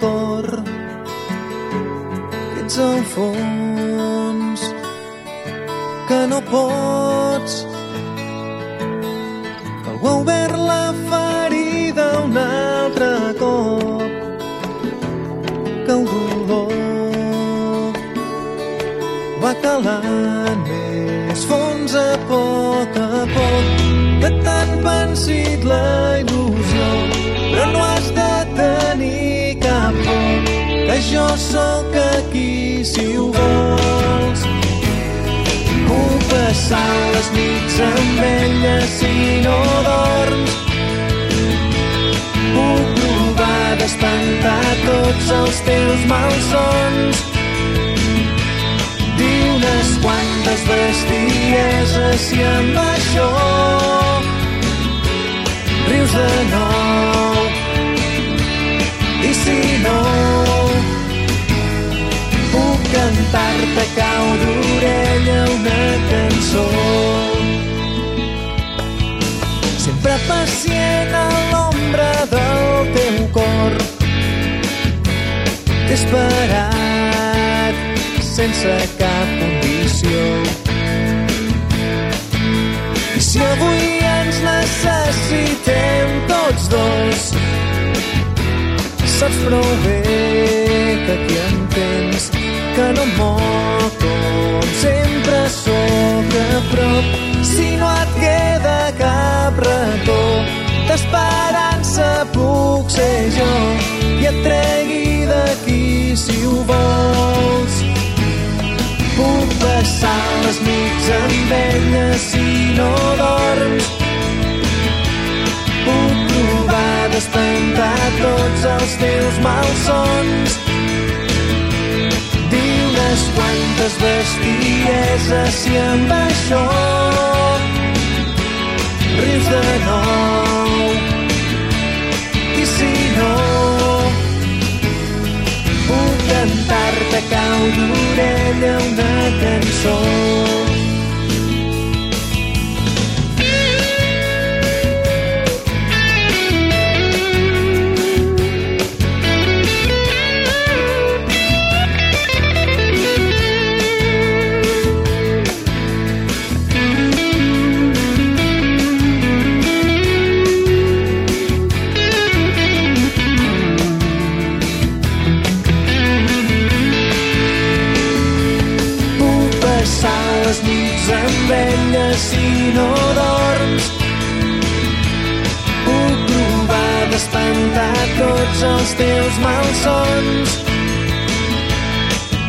Cor que ets al fons que no pots. Que algú ha obert la ferida un altre cop que el dolor va calant més fons a poc a poc. Que t'han pensit la il·lusió jo sóc aquí si ho vols. Puc passar les nits amb ella si no dorms. Puc provar d'espantar tots els teus malsons. Dir unes quantes bestieses i amb això rius de nou cantar-te cau d'orella una cançó. Sempre pacient a l'ombra del teu cor. T'he esperat sense cap condició i si avui ens necessitem tots dos saps prou bé que aquí entens que no moc com sempre sóc a prop. Si no et queda cap racó d'esperança puc ser jo i et tregui d'aquí si ho vols. Puc passar les nits amb ella si no dorms. Puc provar d'espantar tots els teus malsons dir unes quantes bestieses si amb això rius de nou. I si no puc cantar-te cau d'orella una cançó els malsons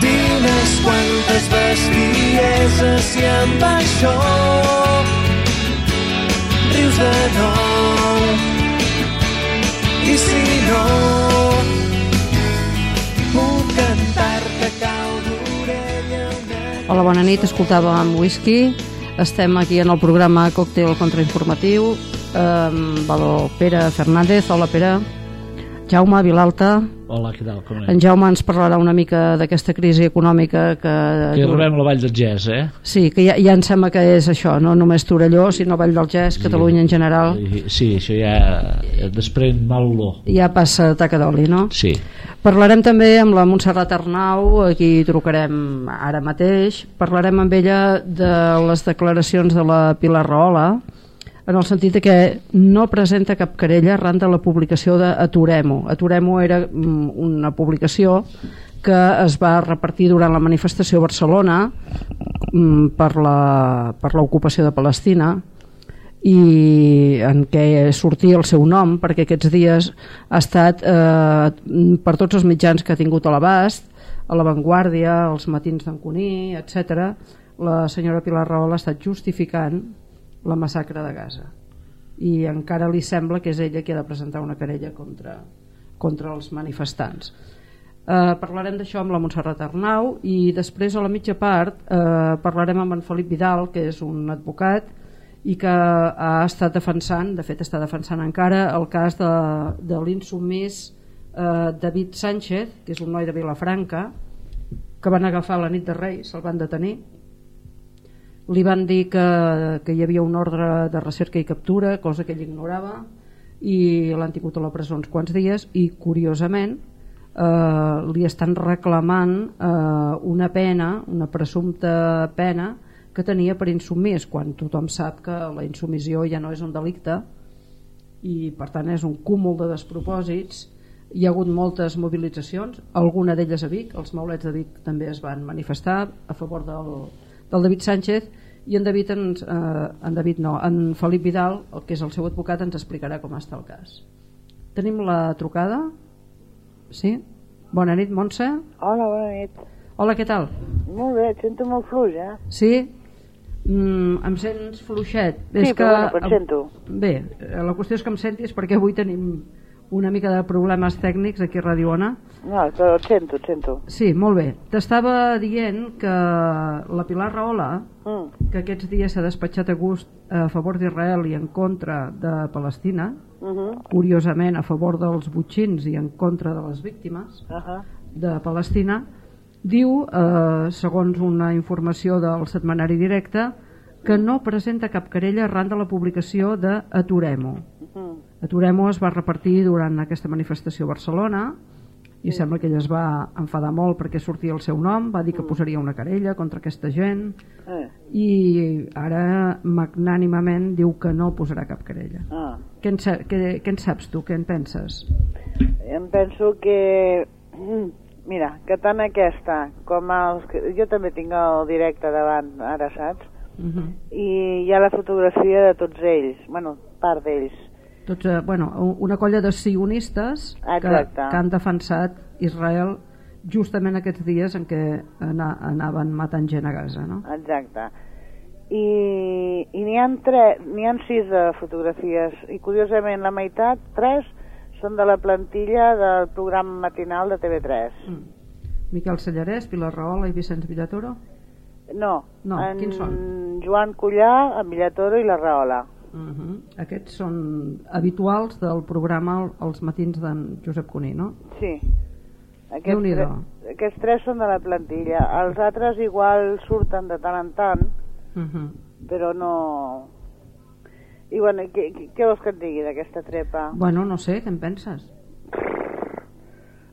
dir unes quantes bestieses i amb això rius de nou i si no puc cantar-te cau d'orella una Hola, bona nit, escoltàvem Whisky. Estem aquí en el programa Còctel Contrainformatiu amb el Pere Fernández. Hola, Pere. Jaume Vilalta. Hola, què tal? Com En? Jaume ens parlarà una mica d'aquesta crisi econòmica que... Que arribem a la Vall del Gès, eh? Sí, que ja, ja em sembla que és això, no només Torelló, sinó Vall del Gès, Catalunya en general. Sí, això ja desprèn mal olor. Ja passa taca d'oli, no? Sí. Parlarem també amb la Montserrat Arnau, a qui trucarem ara mateix. Parlarem amb ella de les declaracions de la Pilar Rahola, en el sentit que no presenta cap querella arran de la publicació de. Aturem-ho era mm, una publicació que es va repartir durant la manifestació a Barcelona mm, per la- l'ocupació de Palestina i en què sortia el seu nom perquè aquests dies ha estat eh, per tots els mitjans que ha tingut a l'abast a l'avantguàrdia, els matins d'en Cuní, etc. La senyora Pilar Rahola ha estat justificant la massacre de Gaza i encara li sembla que és ella qui ha de presentar una querella contra, contra els manifestants. Eh, parlarem d'això amb la Montserrat Arnau i després a la mitja part eh, parlarem amb en Felip Vidal, que és un advocat i que ha estat defensant, de fet està defensant encara, el cas de, de l'insumís eh, David Sánchez, que és un noi de Vilafranca, que van agafar la nit de Reis, se'l van detenir, li van dir que, que hi havia un ordre de recerca i captura, cosa que ell ignorava, i l'han tingut a la presó uns quants dies i curiosament eh, li estan reclamant eh, una pena, una presumpta pena que tenia per insumís quan tothom sap que la insumissió ja no és un delicte i per tant és un cúmul de despropòsits. Hi ha hagut moltes mobilitzacions alguna d'elles a Vic, els maulets de Vic també es van manifestar a favor del, del David Sánchez i en David, ens, eh, en David no, en Felip Vidal, el que és el seu advocat, ens explicarà com està el cas. Tenim la trucada? Sí? Bona nit, Montse. Hola, bona nit. Hola, què tal? Molt bé, et sento molt fluix, eh? Sí? Mm, em sents fluixet? Sí, però bueno, però et sento. Bé, la qüestió és que em sentis perquè avui tenim una mica de problemes tècnics aquí a Radio Ona. No, però et sento, et sento. Sí, molt bé. T'estava dient que la Pilar Rahola, Mm. que aquests dies s'ha despatxat a gust a favor d'Israel i en contra de Palestina, Uh -huh. curiosament a favor dels butxins i en contra de les víctimes Uh -huh. de Palestina, diu, eh, segons una informació del setmanari directe, que no presenta cap querella arran de la publicació de Aturem-ho. Uh -huh. Aturem-ho es va repartir durant aquesta manifestació a Barcelona i sembla que ella es va enfadar molt perquè sortia el seu nom, va dir que posaria una querella contra aquesta gent Eh. i ara magnànimament diu que no posarà cap querella. Ah. Què en, què, què en saps tu? Què en penses? Em penso que... mm, Mira, que tant aquesta com els... Jo també tinc el directe davant, ara saps? Uh -huh. I hi ha la fotografia de tots ells, bueno, part d'ells. Tots, eh, bueno, una colla de sionistes que, Exacte. que han defensat Israel justament aquests dies en què ana, anaven matant gent a Gaza, no? Exacte. I, i n'hi ha, tre, n'hi ha sis de fotografies i curiosament la meitat, tres, són de la plantilla del programa matinal de TV3. Mm. Miquel Sallarès, Pilar Rahola i Vicenç Villatoro? No, No, en quins són? Joan Collà, en Villatoro i la Rahola. Uh -huh. Aquests són habituals del programa Els matins d'en Josep Cuní, no? Sí. Aquests, tre- aquests tres són de la plantilla. Els altres igual surten de tant en tant, Uh -huh. però no... I bueno, què- què vols que et digui d'aquesta trepa? Bueno, no sé, què en penses?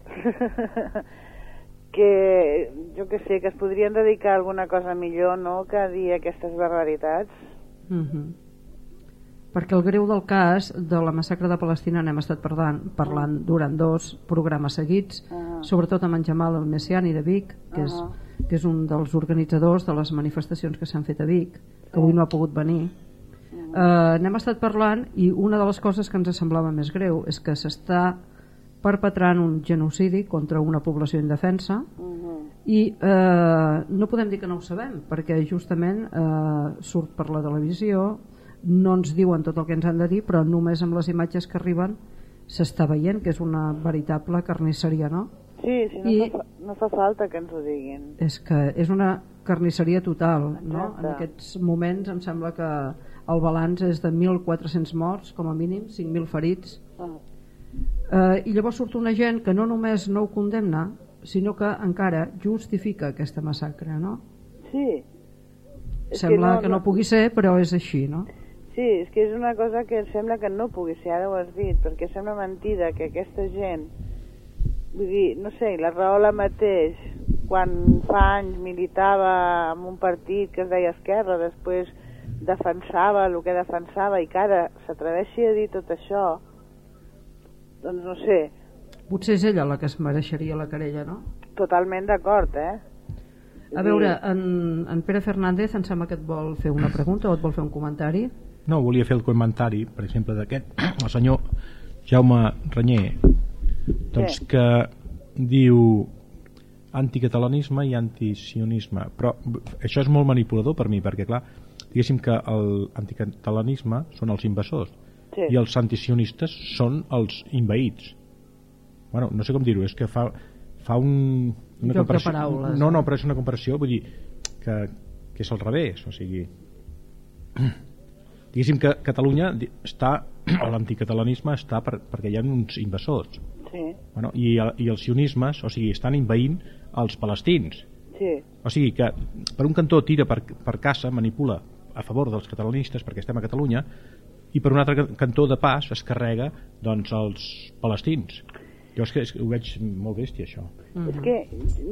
que jo que sé, que es podrien dedicar a alguna cosa millor, no?, que a dir aquestes barbaritats. Uh -huh. Perquè el greu del cas de la massacre de Palestina n'hem estat parlant, parlant durant dos programes seguits, Ah. sobretot amb en Jamal el Messiani de Vic, que, és, Ah. que és un dels organitzadors de les manifestacions que s'han fet a Vic, que avui no ha pogut venir. Eh, n'hem estat parlant i una de les coses que ens semblava més greu és que s'està perpetrant un genocidi contra una població indefensa Uh i eh, no podem dir que no ho sabem perquè justament eh, surt per la televisió no ens diuen tot el que ens han de dir però només amb les imatges que arriben s'està veient que és una veritable carnisseria no? Sí, sí, no, I- fa, no fa falta que ens ho diguin. és que és una carnisseria total no? En aquests moments em sembla que el balanç és de 1.400 morts com a mínim, 5.000 ferits Ah. Eh, I llavors surt una gent que no només no ho condemna, sinó que encara justifica aquesta massacre, no? Sí. Sembla que no, pugui ser, però és així, no? Sí, és que és una cosa que em sembla que no pugui ser, ara ho has dit, perquè sembla mentida que aquesta gent, vull dir, no sé, la Rahola mateix, quan fa anys militava en un partit que es deia Esquerra, després defensava el que defensava i que ara s'atreveixi a dir tot això, doncs no sé, Potser és ella la que es mereixeria la querella, no? totalment d'acord, eh? A veure, en, en Pere Fernández em sembla que et vol fer una pregunta o et vol fer un comentari. No, volia fer el comentari, per exemple, d'aquest, el senyor Jaume Renyer, doncs Sí. que diu anticatalanisme i antisionisme, però això és molt manipulador per mi, perquè clar, diguéssim que l'anticatalanisme són els invasors Sí. i els antisionistes són els invaïts. Bueno, no sé com dir-ho, és que fa, fa un, una Joc comparació... paraules, no, no, però és una comparació, vull dir, que, que és al revés, o sigui... Diguéssim que Catalunya està, o l'anticatalanisme està per, perquè hi ha uns invasors. Sí, Bueno, i, I els sionismes, o sigui, estan invaint els palestins. sí. O sigui que per un cantó tira per, per casa, manipula a favor dels catalanistes perquè estem a Catalunya i per un altre ca- cantó de pas es carrega doncs els palestins. Jo és que, és que ho veig molt bèstia això. És que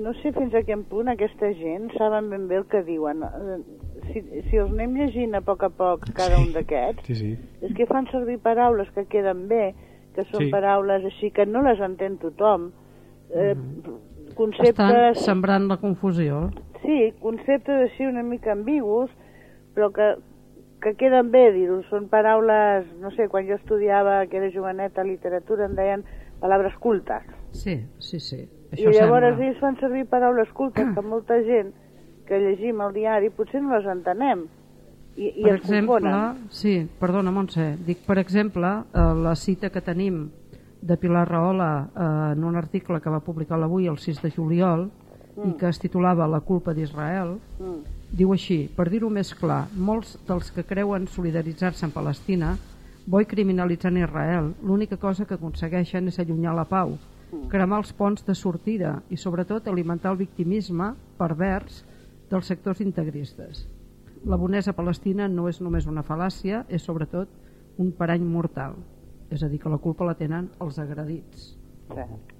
no sé fins a quin punt aquesta gent saben ben bé el que diuen. Eh, Si, si els anem llegint a poc a poc cada un d'aquests, Sí, sí. és que fan servir paraules que queden bé, que són Sí. paraules així que no les entén tothom. Eh, Estan conceptes, sembrant la confusió. sí, conceptes així una mica ambigus, però que, que queden bé dir-ho. Són paraules, no sé, quan jo estudiava, que era joveneta, literatura, em deien paraules cultes. Sí, sí, sí. I Això llavors sembla. ells fan servir paraules cultes que molta gent que llegim al diari potser no les entenem i, i per exemple, confonen. sí, perdona Montse, dic per exemple eh, la cita que tenim de Pilar Rahola eh, en un article que va publicar l'avui el 6 de juliol i que es titulava La culpa d'Israel Mm. Diu així, per dir-ho més clar molts dels que creuen solidaritzar-se amb Palestina boi criminalitzant Israel l'única cosa que aconsegueixen és allunyar la pau cremar els ponts de sortida i sobretot alimentar el victimisme pervers dels sectors integristes la bonesa palestina no és només una fal·làcia, és sobretot un parany mortal. És a dir, que la culpa la tenen els agredits.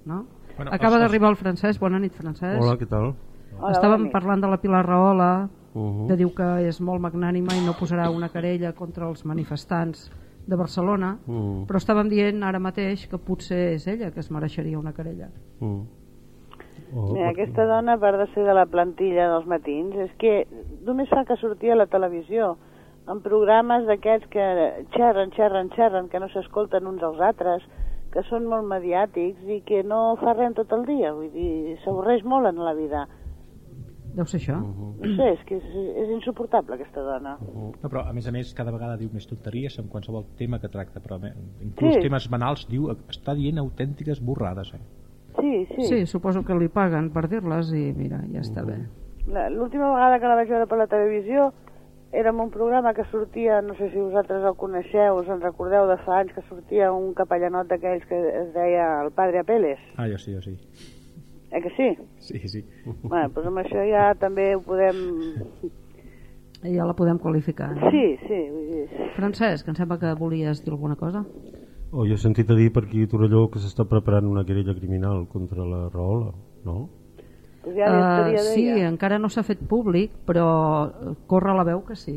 No? Bueno, Acaba d'arribar el Francesc. Bona nit, Francesc. Hola, què tal? Hola, Estàvem parlant de la Pilar Rahola, Uh que diu que és molt magnànima i no posarà una querella contra els manifestants de Barcelona, Mm. però estàvem dient ara mateix que potser és ella que es mereixeria una querella. Mm. Oh, Mira, aquesta dona, a part de ser de la plantilla dels matins, és que només fa que sortir a la televisió en programes d'aquests que xerren, xerren, xerren, que no s'escolten uns als altres, que són molt mediàtics i que no fa res tot el dia, vull dir, s'avorreix molt en la vida. Deu ser això? No sé, és que és, és insuportable aquesta dona. No, però a més a més cada vegada diu més tonteries en qualsevol tema que tracta, però inclús Sí. temes banals diu, està dient autèntiques borrades. Eh? Sí, sí. Sí, suposo que li paguen per dir-les i mira, ja està bé. La- L'última vegada que la vaig veure per la televisió era en un programa que sortia, no sé si vosaltres el coneixeu, us en recordeu de fa anys, que sortia un capellanot d'aquells que es deia el Padre Apeles. Ah, jo sí, jo sí. Eh que sí? Sí, sí. Bueno, doncs amb això ja també ho podem... I ja la podem qualificar. No? Sí, sí, vull dir... Francesc, em sembla que volies dir alguna cosa. Oh, jo he sentit a dir per aquí a Torelló que s'està preparant una querella criminal contra la Rahola, no? Doncs ja Uh, sí, encara no s'ha fet públic, però eh, corre la veu que sí.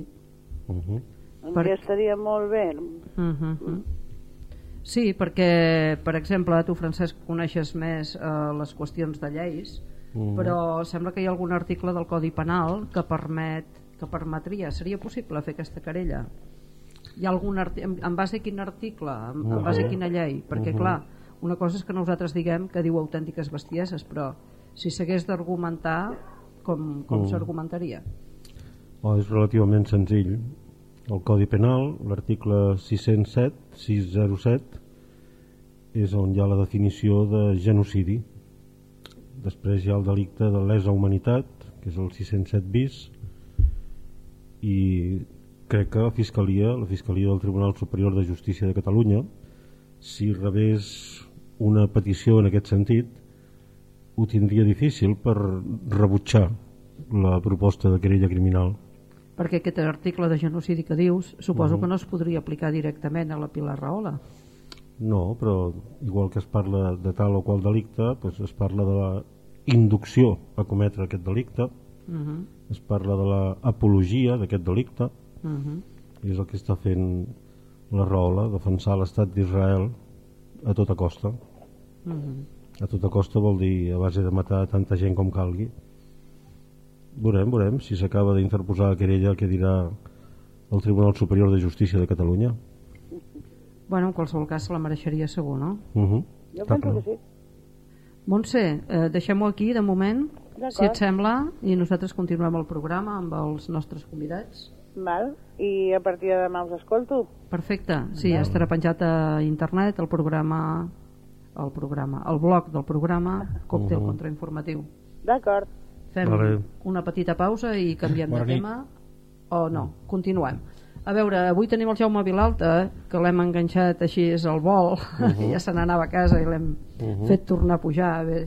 Uh -huh. Doncs per- Ja estaria molt bé. Uh -huh. Sí, perquè, per exemple, tu, Francesc, coneixes més uh, les qüestions de lleis, Mhm. però sembla que hi ha algun article del Codi Penal que permet que permetria, seria possible fer aquesta querella? Hi ha algun en, en base a quin article, en, en base a quina llei? Perquè, clar, una cosa és que nosaltres diguem que diu autèntiques bestieses, però si s'hagués d'argumentar, com, com s'argumentaria? Oh, és relativament senzill. El Codi Penal, l'article 607, 607, és on hi ha la definició de genocidi. Després hi ha el delicte de lesa humanitat, que és el 607 bis, i crec que la Fiscalia, la Fiscalia del Tribunal Superior de Justícia de Catalunya, si rebés una petició en aquest sentit, ho tindria difícil per rebutjar la proposta de querella criminal. Perquè aquest article de genocidi que dius, suposo que no es podria aplicar directament a la Pilar Rahola. No, però igual que es parla de tal o qual delicte, doncs es parla de la inducció a cometre aquest delicte, Uh -huh. es parla de la apologia d'aquest delicte, Uh -huh. i és el que està fent la Rahola, defensar l'estat d'Israel a tota costa. Uh -huh. A tota costa vol dir a base de matar tanta gent com calgui. Veurem, veurem si s'acaba d'interposar querella que dirà el Tribunal Superior de Justícia de Catalunya. Bueno, en qualsevol cas se la mereixeria segur, no? Uh -huh. Jo penso que sí. Montse, eh, deixem-ho aquí de moment, si et sembla, i nosaltres continuem el programa amb els nostres convidats. Val? I a partir de demà us escolto. Perfecte, sí, estarà penjat a internet el programa, el programa, el blog del programa Còctel Mhm. Contrainformatiu. D'acord. Fem Vale. una petita pausa i canviem Bona de nit. tema. O no, continuem. A veure, avui tenim el Jaume Vilalta, que l'hem enganxat així al vol, ja se n'anava a casa i l'hem fet tornar a pujar. Bé,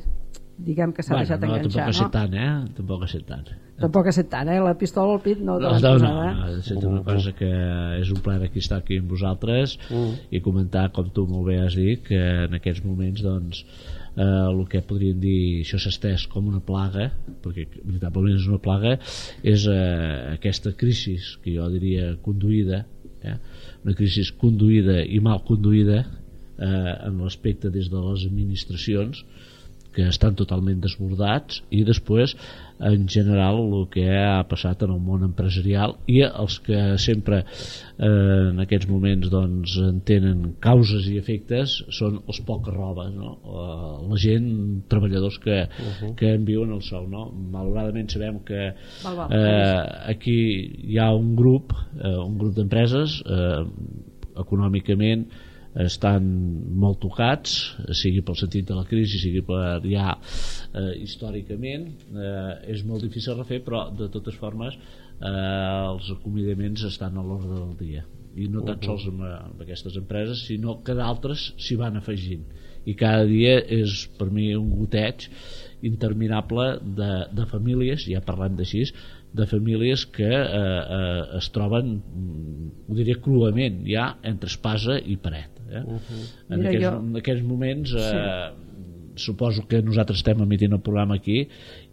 diguem que s'ha Bueno, deixat no, tampoc enganxar, ha no? tant, eh? Tampoc ha estat tant. Tampoc ha estat tant, eh? La pistola al pit no No, no, no, posada, no, eh? ha estat una cosa que és un plaer aquí estar aquí amb vosaltres i comentar, com tu molt bé has dit, que en aquests moments, doncs, eh, el que podríem dir, això s'ha estès com una plaga, perquè veritablement és una plaga, és eh, aquesta crisi, que jo diria conduïda, eh? una crisi conduïda i mal conduïda eh, en l'aspecte des de les administracions, que estan totalment desbordats i després en general el que ha passat en el món empresarial i els que sempre eh, en aquests moments doncs, en tenen causes i efectes són els pocs robes no? Eh, la gent, treballadors que, uh -huh. que en viuen el sou no? malauradament sabem que eh, aquí hi ha un grup eh, un grup d'empreses eh, econòmicament estan molt tocats sigui pel sentit de la crisi sigui per ja eh, històricament. Eh, és molt difícil refer però de totes formes eh, els acomiadaments estan a l'ordre del dia. I no tan sols amb, amb aquestes empreses sinó que d'altres s'hi van afegint. I cada dia és per mi un goteig interminable de, de famílies, ja parlem d'així de famílies que eh, eh, es troben mm, ho diria cruament ja entre espasa i paret eh? uh -huh. en, Mira, aquests, jo- en aquests moments eh, suposo que nosaltres estem emitint el programa aquí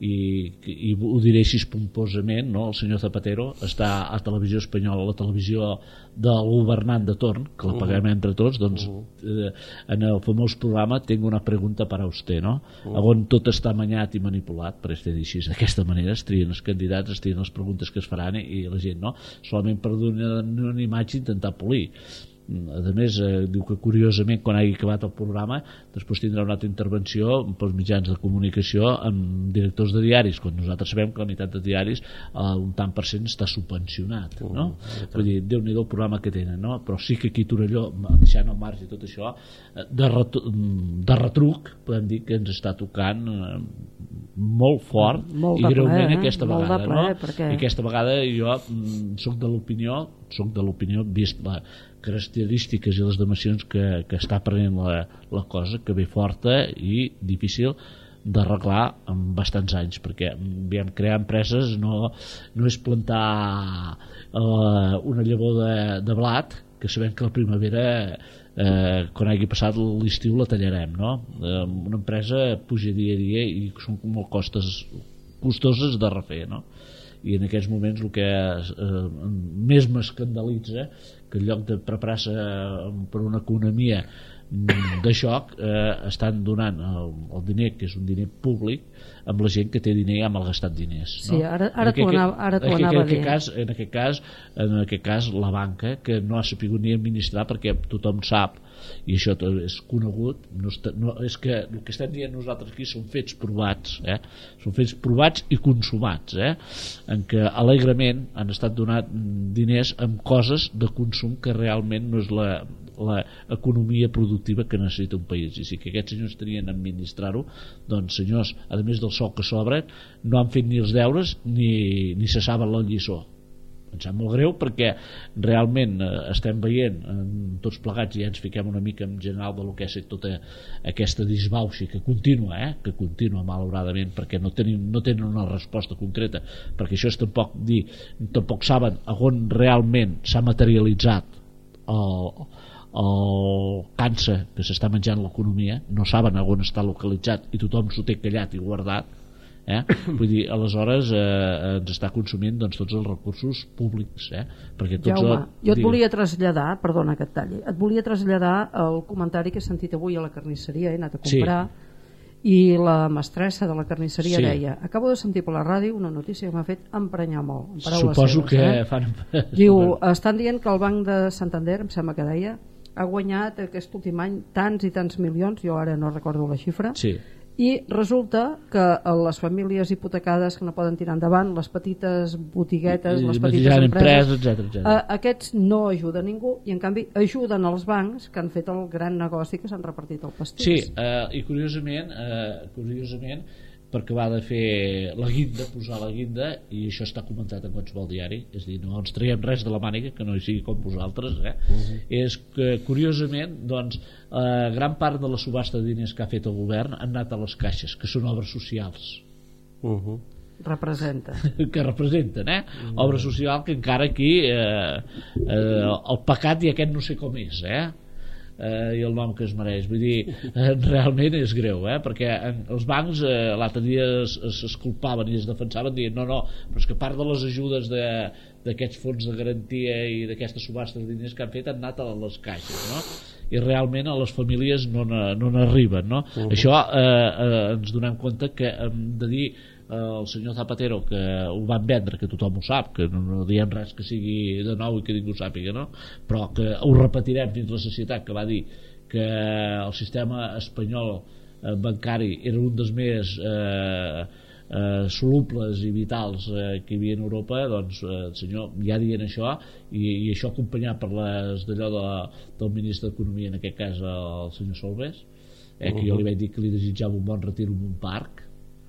i, i ho diré així pomposament no? el senyor Zapatero està a Televisió Espanyola la televisió del governant de torn que la paguem entre tots doncs eh, en el famós programa tengo una pregunta para usted no? on tot està amanyat i manipulat per este dir així d'aquesta manera es trien els candidats es trien les preguntes que es faran i la gent no? Solament per donar una imatge intentar polir a més eh, diu que curiosament quan hagi acabat el programa després tindrà una altra intervenció pels mitjans de comunicació amb directors de diaris quan nosaltres sabem que la meitat de diaris eh, un tant per cent està subvencionat no? vull dir, déu nhi el programa que tenen no? però sí que aquí a Torelló deixant al marge tot això eh, de, ret de retruc podem dir que ens està tocant eh, molt fort Molt i greument ple, eh? aquesta Molt vegada ple, no? perquè- i aquesta vegada jo mm, soc de l'opinió soc de l'opinió vist la característiques i les dimensions que, que està prenent la, la cosa que ve forta i difícil d'arreglar en bastants anys perquè aviam, crear empreses no, no és plantar eh, una llavor de, de blat que sabem que la primavera eh, quan hagi passat l'estiu la tallarem no? eh, una empresa puja dia a dia i són molt costes costoses de refer no? i en aquests moments el que eh, més m'escandalitza que en lloc de preparar-se eh, per una economia mm, de xoc eh, estan donant el, el diner que és un diner públic amb la gent que té diner i ha malgastat diners Sí, no? ara- ara aquest- t'ho anava- ara en aquest- anava en aquest dient. cas, en aquest cas en aquest cas la banca que no ha sapigut ni administrar perquè tothom sap i això tot és conegut no, està, no, és que el que estem dient nosaltres aquí són fets provats eh? són fets provats i consumats eh? en què alegrement han estat donat diners amb coses de consum que realment no és la, la economia productiva que necessita un país i si que aquests senyors tenien administrar-ho doncs senyors, a més del sol que s'obren no han fet ni els deures ni, ni se saben la lliçó em sap molt greu perquè realment eh, estem veient eh, tots plegats i ja ens fiquem una mica en general de lo que és tota aquesta disbauxa que continua, eh? que continua malauradament perquè no, tenim, no tenen una resposta concreta perquè això és tampoc dir tampoc saben on realment s'ha materialitzat el, el càncer que s'està menjant l'economia no saben on està localitzat i tothom s'ho té callat i guardat eh? vull dir, aleshores eh, ens està consumint doncs, tots els recursos públics eh? perquè tots Jaume, el- jo et volia traslladar, perdona que et talli, et volia traslladar el comentari que he sentit avui a la carnisseria, he anat a Sí. comprar, i la mestressa de la carnisseria Sí. deia acabo de sentir per la ràdio una notícia que m'ha fet emprenyar molt en Suposo seves, que eh? fan... Diu, estan dient que el Banc de Santander, em sembla que deia, ha guanyat aquest últim any tants i tants milions, jo ara no recordo la xifra, Sí, i resulta que les famílies hipotecades que no poden tirar endavant, les petites botiguetes, I les petites empreses, empreses, etcètera, etcètera. eh, aquests no ajuden ningú i en canvi ajuden els bancs que han fet el gran negoci que s'han repartit el pastís. Sí, eh, i curiosament, eh, curiosament perquè va de fer la guinda, posar la guinda, i això està comentat en qualsevol diari, és a dir, no ens traiem res de la màniga, que no hi sigui com vosaltres, eh? és que, curiosament, doncs, eh, gran part de la subhasta de diners que ha fet el govern han anat a les caixes, que són obres socials Uh -huh. Representa. que representen, eh? Obra social que encara aquí eh, eh, el pecat i aquest no sé com és, eh? Eh, i el nom que es mereix vull dir, eh, realment és greu eh? perquè en, els bancs eh, l'altre dia es, es, es culpaven i es defensaven dient no, no, però és que part de les ajudes de d'aquests fons de garantia i d'aquestes subhastes de diners que han fet han anat a les caixes no? i realment a les famílies no n'arriben no no? Mhm. això eh, eh, ens donem compte que hem de dir el senyor Zapatero que ho van vendre, que tothom ho sap que no, no diem res que sigui de nou i que ningú sàpiga no? però que ho repetirem dins la societat que va dir que el sistema espanyol eh, bancari era un dels més eh, eh, solubles i vitals eh, que hi havia en Europa doncs eh, el senyor ja dient això i, i això acompanyat per les d'allò de, del ministre d'Economia en aquest cas el senyor Solbes eh, que jo li vaig dir que li desitjava un bon retir en un parc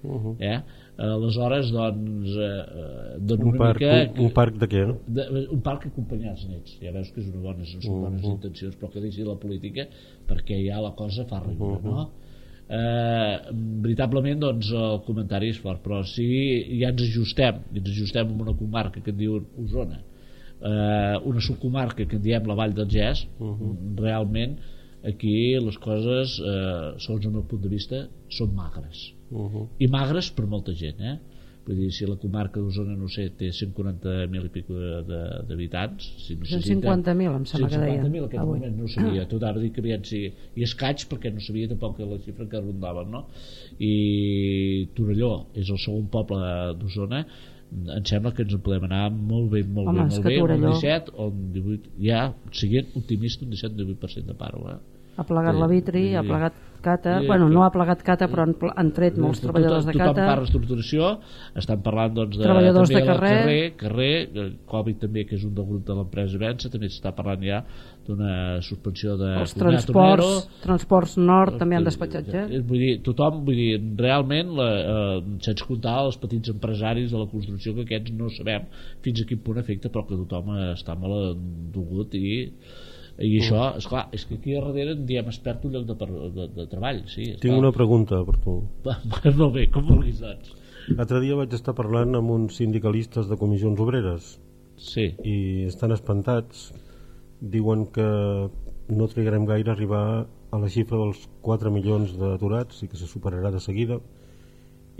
Uh -huh. eh? Aleshores doncs eh, eh, dona Un, una parc, mica un, un parc de què? no? de, un parc acompanyats nets ja veus que és una bona, són bones Mhm. intencions però que deixi la política perquè ja la cosa fa riure Mhm. no? eh, veritablement doncs el comentari és fort però si ja ens ajustem ens ajustem en una comarca que en diuen Osona eh, una subcomarca que en diem la Vall del Gès Mhm. realment aquí les coses eh, segons el meu punt de vista són magres Uh -huh. i magres per molta gent eh? vull dir, si la comarca d'Osona no sé, té 140.000 i pico de- de- d'habitants si no 150.000 em sembla que deien 150.000 en aquest avui. moment no ho sabia tot ara dic que aviat sí i escaig perquè no sabia tampoc la xifra que rondaven no? i Torelló és el segon poble d'Osona em sembla que ens en podem anar molt bé, molt Home, bé, molt que bé, un Torelló- 17 o un 18, ja siguent optimista un 17-18% de paro eh? Ha plegat Sí, la Vitri, ha sí. plegat Cata, Sí, bueno, no ha plegat Cata però han, han tret molts treballadors de tothom parla Cata de reestructuració estan parlant doncs, de, Treballadors també de carrer. carrer, carrer Covid també que és un del grup de l'empresa Vença també s'està parlant ja d'una suspensió de els transports, Tornero. transports nord també han despatxat Eh, gent vull dir, tothom, vull dir, realment la, eh, sense comptar els petits empresaris de la construcció que aquests no sabem fins a quin punt afecta però que tothom eh, està molt endugut i i això, és clar, és que aquí a darrere en diem es perd un lloc de, de, de treball sí, Tinc una pregunta per tu. molt bé, com vulguis doncs L'altre dia vaig estar parlant amb uns sindicalistes de comissions obreres sí, i estan espantats. Diuen que no trigarem gaire a arribar a la xifra dels 4 milions d'aturats i que se superarà de seguida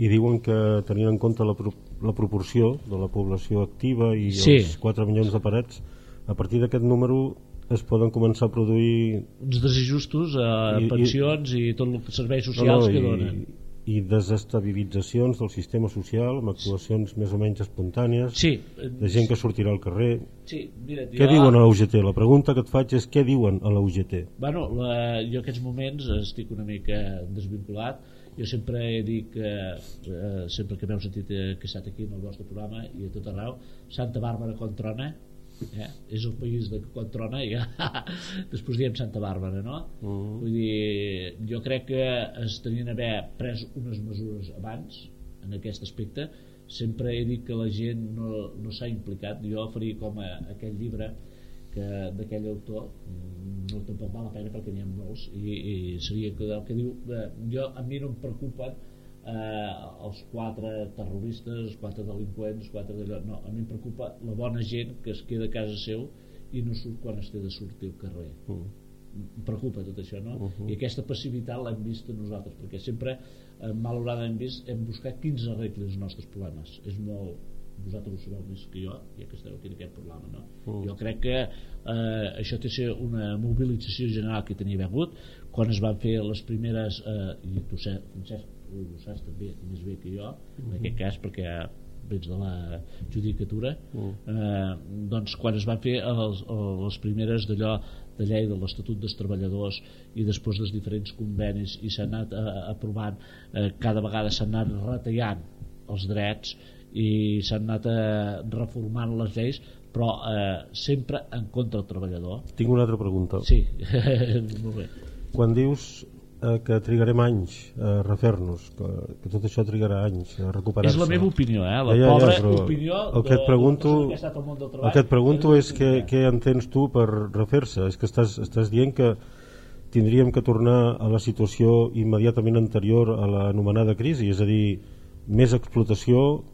i diuen que tenint en compte la, pro la proporció de la població activa i Sí. els 4 milions de parets a partir d'aquest número es poden començar a produir uns desajustos a I- i- pensions i, tot el que serveis socials que i, donen i desestabilitzacions del sistema social amb actuacions més o menys espontànies sí, de gent que sortirà al carrer sí mira, què diuen a la UGT? La pregunta que et faig és què diuen a la UGT? Bueno, la, jo aquests moments estic una mica desvinculat jo sempre he dit que eh, sempre que m'heu sentit eh, que he estat aquí en el vostre programa i a tot arreu Santa Bàrbara quan trona eh? és el país de quan trona i ja després diem Santa Bàrbara no? Mm. vull dir jo crec que es tenien d'haver pres unes mesures abans en aquest aspecte sempre he dit que la gent no, no s'ha implicat jo faria com a, aquell llibre que d'aquell autor mm, no tampoc val la pena perquè n'hi ha molts i, i seria que el que diu eh, jo, a mi no em preocupen eh, els quatre terroristes els quatre delinqüents quatre d'allò, no, a mi em preocupa la bona gent que es queda a casa seu i no surt quan es té de sortir al carrer Mm. em preocupa tot això no? Uh -huh. i aquesta passivitat l'hem vist nosaltres perquè sempre eh, malauradament vist hem buscat quins arreglen els nostres problemes és molt, vosaltres ho sabeu més que jo ja que esteu aquí en aquest programa no? jo crec que eh, això té ser una mobilització general que tenia hagut quan es van fer les primeres eh, i tu Francesc, ho saps també més bé que jo en aquest cas perquè vens de la judicatura. Eh, doncs quan es van fer els, les primeres d'allò de llei de l'Estatut dels Treballadors i després dels diferents convenis i s'ha anat eh, aprovant eh, cada vegada s'han anat retallant els drets i s'han anat eh, reformant les lleis però eh, sempre en contra del treballador. Tinc una altra pregunta. sí, molt bé. Quan dius eh, que trigarem anys a refer-nos, que, que tot això trigarà anys a recuperar-se... és la meva opinió, eh? la Ja, ja, ja, pobra però opinió el que et pregunto, que món del treball. el que et pregunto és què, què entens tu per refer-se. És que estàs, estàs dient que tindríem que tornar a la situació immediatament anterior a l'anomenada crisi és a dir, més explotació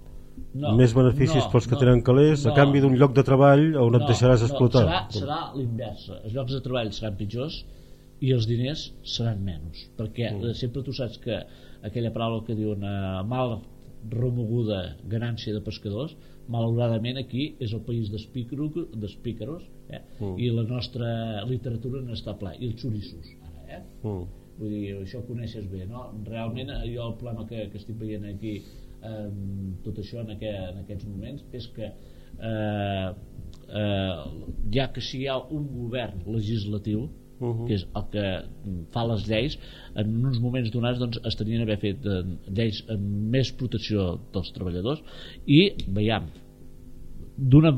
No, més beneficis no, pels que no, tenen calés a no. canvi d'un lloc de treball on et deixaràs explotar. No, serà, serà l'inversa. Els llocs de treball seran pitjors i els diners seran menys. Perquè mm. sempre tu saps que aquella paraula que diuen eh, mal remoguda ganància de pescadors, malauradament aquí és el país dels pícaros, dels pícaros eh? Mm. i la nostra literatura n'està pla. I els xorissos, eh? mm. vull dir, això ho coneixes bé no? realment eh, jo el problema que, que estic veient aquí eh, tot això en, aqu en aquests moments és que eh, eh, ja que si hi ha un govern legislatiu Uh -huh. que és el que fa les lleis en uns moments donats doncs, es tenien d'haver fet eh, lleis amb més protecció dels treballadors i veiem d'una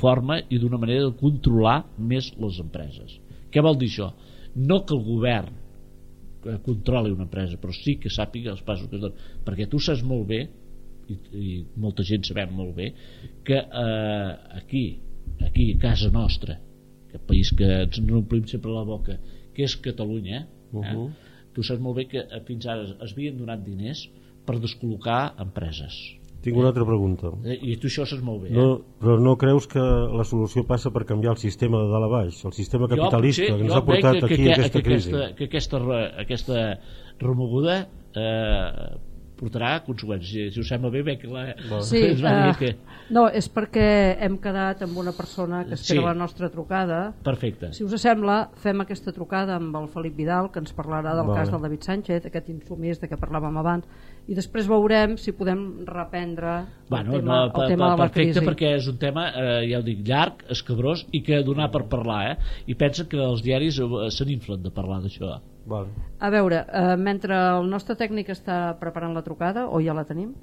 forma i d'una manera de controlar més les empreses què vol dir això? no que el govern que controli una empresa però sí que sàpiga els passos que es donen perquè tu saps molt bé i, i molta gent sabem molt bé que eh, aquí aquí a casa nostra aquest país que ens n'omplim sempre la boca que és Catalunya eh? Uh -huh. tu saps molt bé que eh, fins ara es havien donat diners per descol·locar empreses tinc una altra pregunta Eh, i tu això ho saps molt bé eh? no, però no creus que la solució passa per canviar el sistema de dalt a baix el sistema capitalista jo, que ens ha portat veig aquí que, aquesta que, crisi aquesta, que aquesta, aquesta remoguda eh, portarà conseqüències si us sembla bé, bé que la, Sí, ens va dir eh, que... no, és perquè hem quedat amb una persona que espera Sí. la nostra trucada. perfecte Si us sembla, fem aquesta trucada amb el Felip Vidal, que ens parlarà del Vale. cas del David Sánchez, aquest insumís de què parlàvem abans, i després veurem si podem reprendre Bueno, el tema, no, el tema de la perfecte crisi. perquè és un tema, eh, ja ho dic, llarg, escabrós i que donar per parlar, eh? I pensa que els diaris eh, se n'inflen de parlar d'això. Vale. A veure, eh, mentre el nostre tècnic està preparant la trucada, o ja la tenim,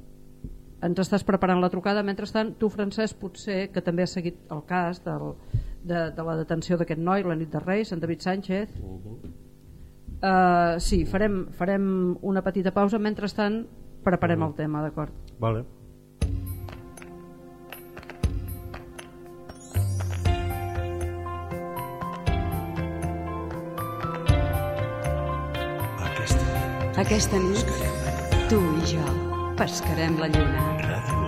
ens estàs preparant la trucada, mentrestant tu, Francesc, potser, que també has seguit el cas del, de, de la detenció d'aquest noi la nit de Reis, en David Sánchez, eh, sí, farem, farem una petita pausa, mentrestant preparem el tema, d'acord? Vale. Aquesta nit, tu i jo pescarem la lluna.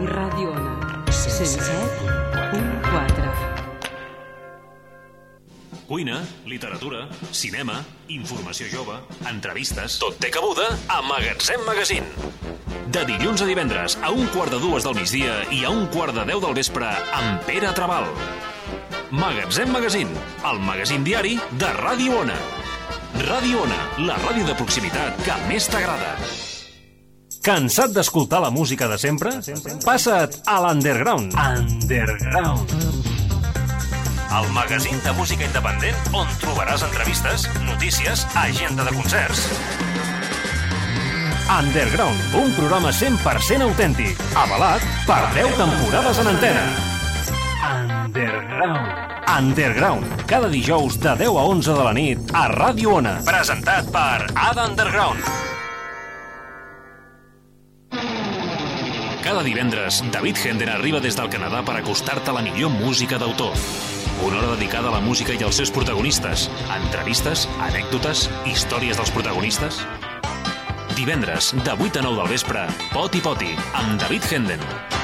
Ràdio Ona, 107.4. Cuina, literatura, cinema, informació jove, entrevistes... Tot té cabuda a Magatzem Magazine. De dilluns a divendres, a un quart de dues del migdia i a un quart de deu del vespre, amb Pere Trabal. Magatzem Magazine, el magazín diari de Ràdio Ona. Ràdio Ona, la ràdio de proximitat que més t'agrada. Cansat d'escoltar la música de sempre? Passa't a l'Underground. Underground. El magazín de música independent on trobaràs entrevistes, notícies, agenda de concerts. Underground, un programa 100% autèntic, avalat per 10 temporades en antena. Underground. Underground, cada dijous de 10 a 11 de la nit a Ràdio Ona. Presentat per Ada Underground. Cada divendres, David Henden arriba des del Canadà per acostar-te la millor música d'autor. Una hora dedicada a la música i als seus protagonistes. Entrevistes, anècdotes, històries dels protagonistes. Divendres, de 8 a 9 del vespre, Poti Poti, amb David Henden.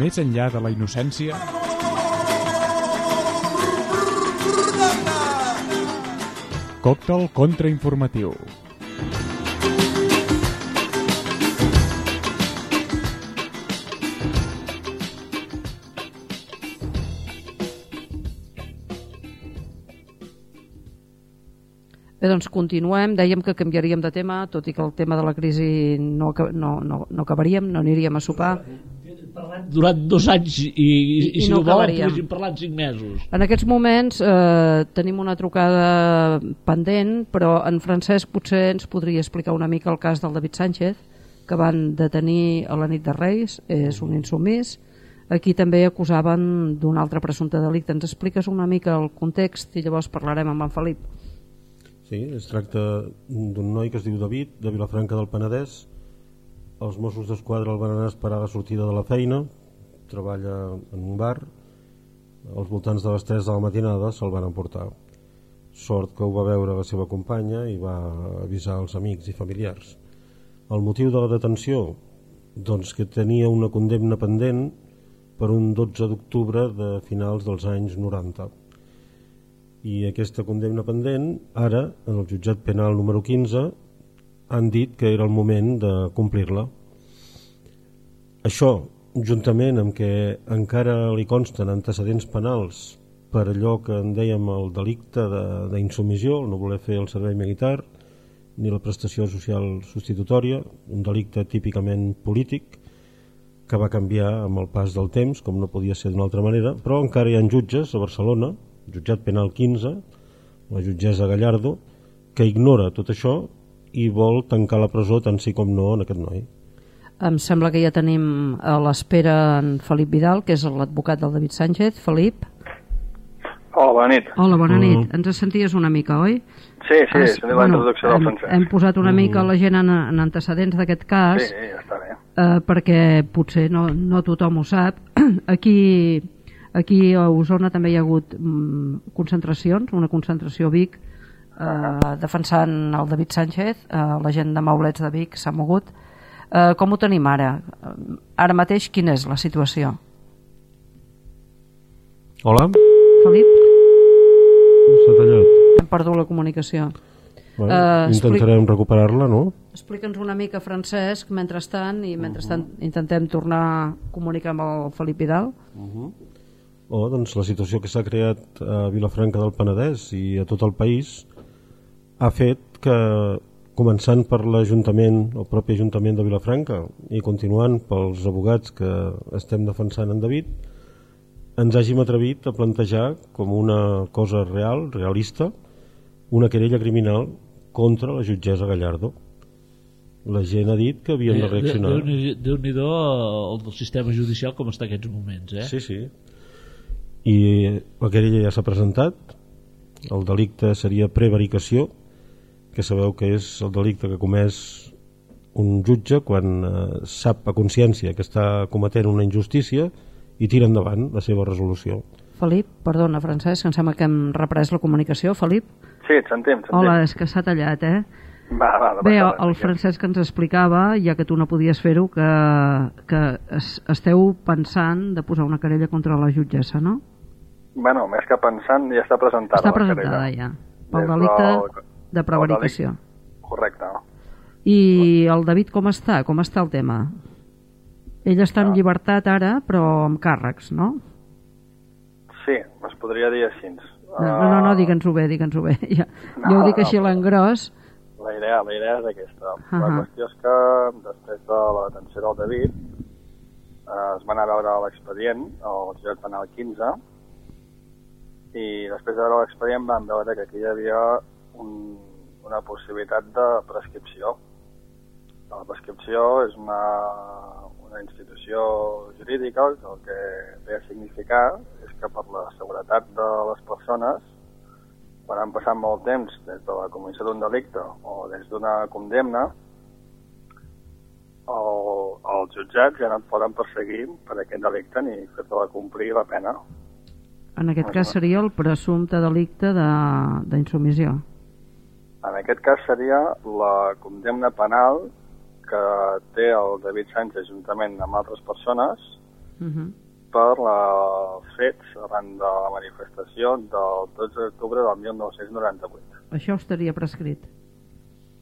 més enllà de la innocència... Còctel contrainformatiu. Bé, doncs continuem. Dèiem que canviaríem de tema, tot i que el tema de la crisi no, no, no, no acabaríem, no aniríem a sopar, Parlant durant dos anys i, i, i, I si no no, volen poguéssim parlar en cinc mesos. En aquests moments eh, tenim una trucada pendent, però en Francesc potser ens podria explicar una mica el cas del David Sánchez, que van detenir a la nit de Reis, és un insumís. Aquí també acusaven d'un altre presumpte delicte. Ens expliques una mica el context i llavors parlarem amb en Felip. Sí, es tracta d'un noi que es diu David, de Vilafranca del Penedès. Els Mossos d'Esquadra el van anar a esperar la sortida de la feina, treballa en un bar, als voltants de les 3 de la matinada se'l van emportar. Sort que ho va veure la seva companya i va avisar els amics i familiars. El motiu de la detenció? Doncs que tenia una condemna pendent per un 12 d'octubre de finals dels anys 90 i aquesta condemna pendent ara en el jutjat penal número 15 han dit que era el moment de complir-la. Això juntament amb que encara li consten antecedents penals per allò que en dèiem el delicte de- d'insumissió, el no voler fer el servei militar ni la prestació social substitutòria, un delicte típicament polític que va canviar amb el pas del temps, com no podia ser d'una altra manera, però encara hi ha jutges a Barcelona, jutjat penal 15, la jutgessa Gallardo, que ignora tot això i vol tancar la presó tant sí com no en aquest noi. Em sembla que ja tenim a l'espera en Felip Vidal, que és l'advocat del David Sánchez. Felip? Hola, bona nit. Hola, bona nit. Mm. Ens senties una mica, oi? Sí, sí, sentim la introducció del hem, Francesc. hem posat una mica la gent en, en antecedents d'aquest cas Sí, ja està bé. eh, perquè potser no, no tothom ho sap. Aquí, aquí a Osona també hi ha hagut mm, concentracions, una concentració a Vic eh, defensant el David Sánchez, eh, la gent de Maulets de Vic s'ha mogut. Eh, com ho tenim ara? Eh, Ara mateix quina és la situació? Hola? Felip? S'ha tallat. Hem perdut la comunicació. Bueno, Eh, intentarem recuperar-la, no? Explica'ns una mica, Francesc, mentrestant, i mentrestant intentem tornar a comunicar amb el Felip Vidal. Oh, doncs la situació que s'ha creat a Vilafranca del Penedès i a tot el país ha fet que, començant per l'Ajuntament, el propi Ajuntament de Vilafranca, i continuant pels abogats que estem defensant en David, ens hàgim atrevit a plantejar com una cosa real, realista, una querella criminal contra la jutgessa Gallardo. La gent ha dit que havien de reaccionar. Déu-n'hi- Déu-n'hi-do el del sistema judicial com està en aquests moments, eh? Sí, sí. I la querella ja s'ha presentat. El delicte seria prevaricació, que sabeu que és el delicte que comès un jutge quan eh, sap a consciència que està cometent una injustícia i tira endavant la seva resolució. Felip, perdona, Francesc, em sembla que hem reprès la comunicació. Felip? Sí, et sentim, et sentim. Hola, és que s'ha tallat, eh? Va, va, no Bé, el, Francesc ens explicava, ja que tu no podies fer-ho, que, que es, esteu pensant de posar una querella contra la jutgessa, no? Bueno, més que pensant, ja està presentada. Està la presentada querella. ja, pel delicte del- de prevaricació. Correcte. I el David com està? Com està el tema? Ell està Ah. en llibertat ara, però amb càrrecs, no? Sí, es podria dir així. No, no, no, no digue'ns-ho bé, digue'ns-ho bé. Ja, No, jo ho dic no, així a l'engròs. La idea, la idea és aquesta. La Ahà. qüestió és que després de la detenció del David eh, es van anar a veure l'expedient al jutjat penal 15 i després de veure l'expedient van veure que aquí hi havia un, una possibilitat de prescripció. La prescripció és una, una institució jurídica que el que ve a significar és que per la seguretat de les persones quan han passat molt temps des de la comissió d'un delicte o des d'una condemna, el, els jutjats ja no et poden perseguir per aquest delicte ni fer-te complir la pena. En aquest cas seria el presumpte delicte de- d'insumissió. En aquest cas seria la condemna penal que té el David Sánchez juntament amb altres persones Uh -huh. per la fets arran de la manifestació del 12 d'octubre del 1998. Això estaria prescrit.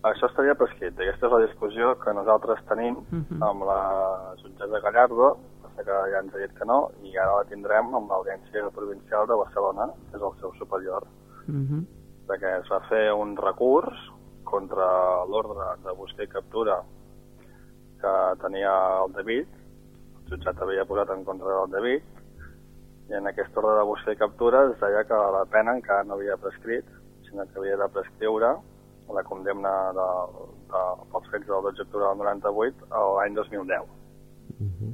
Això estaria prescrit. Aquesta és la discussió que nosaltres tenim Mhm. amb la jutgessa Gallardo, que ja ens ha dit que no, i ara la tindrem amb l'Audiència Provincial de Barcelona, que és el seu superior. Uh -huh. De que es va fer un recurs contra l'ordre de buscar i captura que tenia el David, el jutjat havia posat en contra del David, i en aquest ordre de buscar i captura es deia que la pena encara no havia prescrit, sinó que havia de prescriure la condemna de, de, pels fets del 12 d'octubre del 98 a l'any 2010. Uh -huh.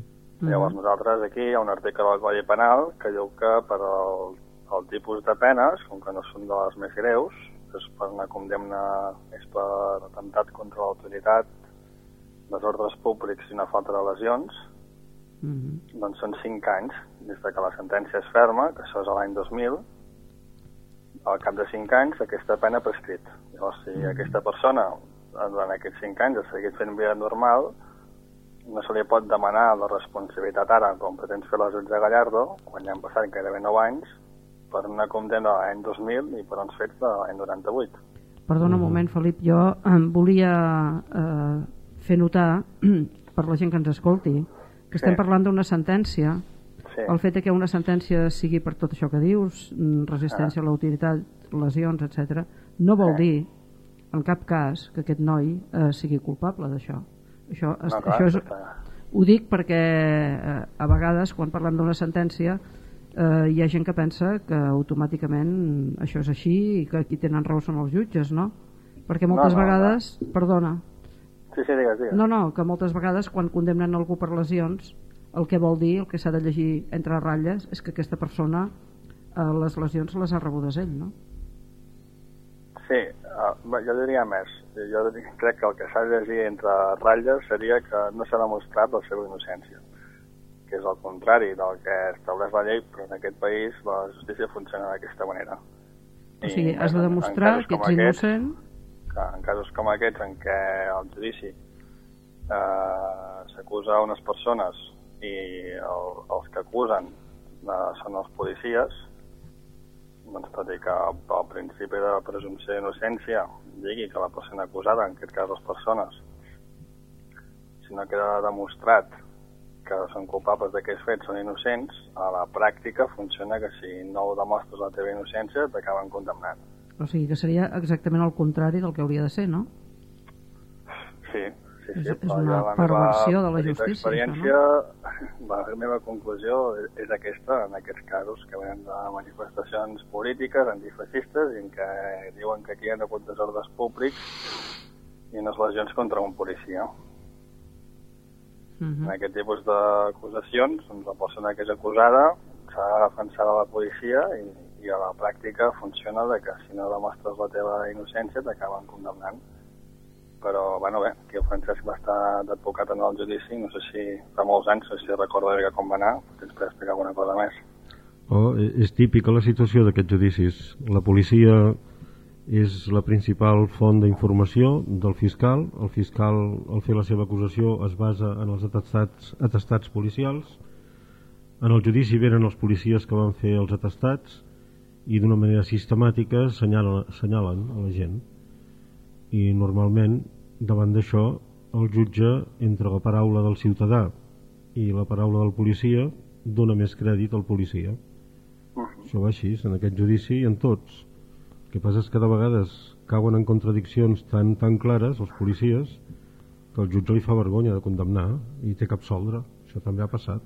Llavors nosaltres aquí hi ha un article del Codi Penal que diu que per el, el tipus de penes, com que no són de les més greus, és per una condemna és per atemptat contra l'autoritat, desordres públics i una falta de lesions, Mm -hmm. doncs són 5 anys des de que la sentència és ferma, que això és l'any 2000, al cap de 5 anys aquesta pena prescrit. Llavors, si Mm-hmm. aquesta persona durant aquests 5 anys ha seguit fent vida normal, no se li pot demanar la responsabilitat ara, com pretens fer les de Gallardo, quan ja han passat gairebé 9 anys, per una condemna de l'any 2000 i per uns fets de l'any 98. Perdona un moment, Felip, jo em volia eh, fer notar per la gent que ens escolti que estem Sí. parlant d'una sentència Sí. el fet que una sentència sigui per tot això que dius mm, resistència a l'autoritat, lesions, etc no vol dir en cap cas que aquest noi eh, sigui culpable d'això això, No, clar, això és, ho dic perquè eh, a vegades quan parlem d'una sentència eh, hi ha gent que pensa que automàticament això és així i que qui tenen raó són els jutges, no? Perquè No, moltes no, vegades, perdona, Sí, sí, digues, digues. no, no, que moltes vegades quan condemnen algú per lesions el que vol dir, el que s'ha de llegir entre ratlles és que aquesta persona eh, les lesions les ha rebudes ell, no? Sí, uh, jo diria més. Jo crec que el que s'ha de llegir entre ratlles seria que no s'ha demostrat la seva innocència, que és el contrari del que estableix la llei, però en aquest país la justícia funciona d'aquesta manera. O sigui, has de demostrar que ets aquests, innocent que en casos com aquests en què el judici eh, s'acusa unes persones i el, els que acusen eh, són els policies, doncs tot i que el principi de presumpció d'innocència digui que la persona acusada, en aquest cas les persones, si no queda demostrat que són culpables d'aquests fets són innocents, a la pràctica funciona que si no demostres la teva innocència t'acaben condemnant. o sigui que seria exactament el contrari del que hauria de ser, no? Sí, sí, sí. És- és una jo la perversió de la justícia, experiència, la meva conclusió és- aquesta, en aquests casos que venen de manifestacions polítiques, antifeixistes, i en què diuen que aquí hi ha hagut desordres públics i unes lesions contra un policia. Mhm. En aquest tipus d'acusacions, doncs la persona que és acusada s'ha de defensar de la policia i, i a la pràctica funciona de que si no demostres la teva innocència t'acaben condemnant. Però, bueno, bé, aquí el Francesc va estar d'advocat en el judici, no sé si fa molts anys, no sé si recorda bé com va anar, tens per explicar alguna cosa més. Oh, és típica la situació d'aquests judicis. La policia és la principal font d'informació del fiscal. El fiscal, al fer la seva acusació, es basa en els atestats, atestats policials. En el judici venen els policies que van fer els atestats i d'una manera sistemàtica assenyalen, assenyalen a la gent. I normalment, davant d'això, el jutge, entre la paraula del ciutadà i la paraula del policia, dona més crèdit al policia. Això va així, en aquest judici i en tots. Que passa és que de vegades cauen en contradiccions tan tan clares els policies que el jutge li fa vergonya de condemnar i té que absoldre. Això també ha passat.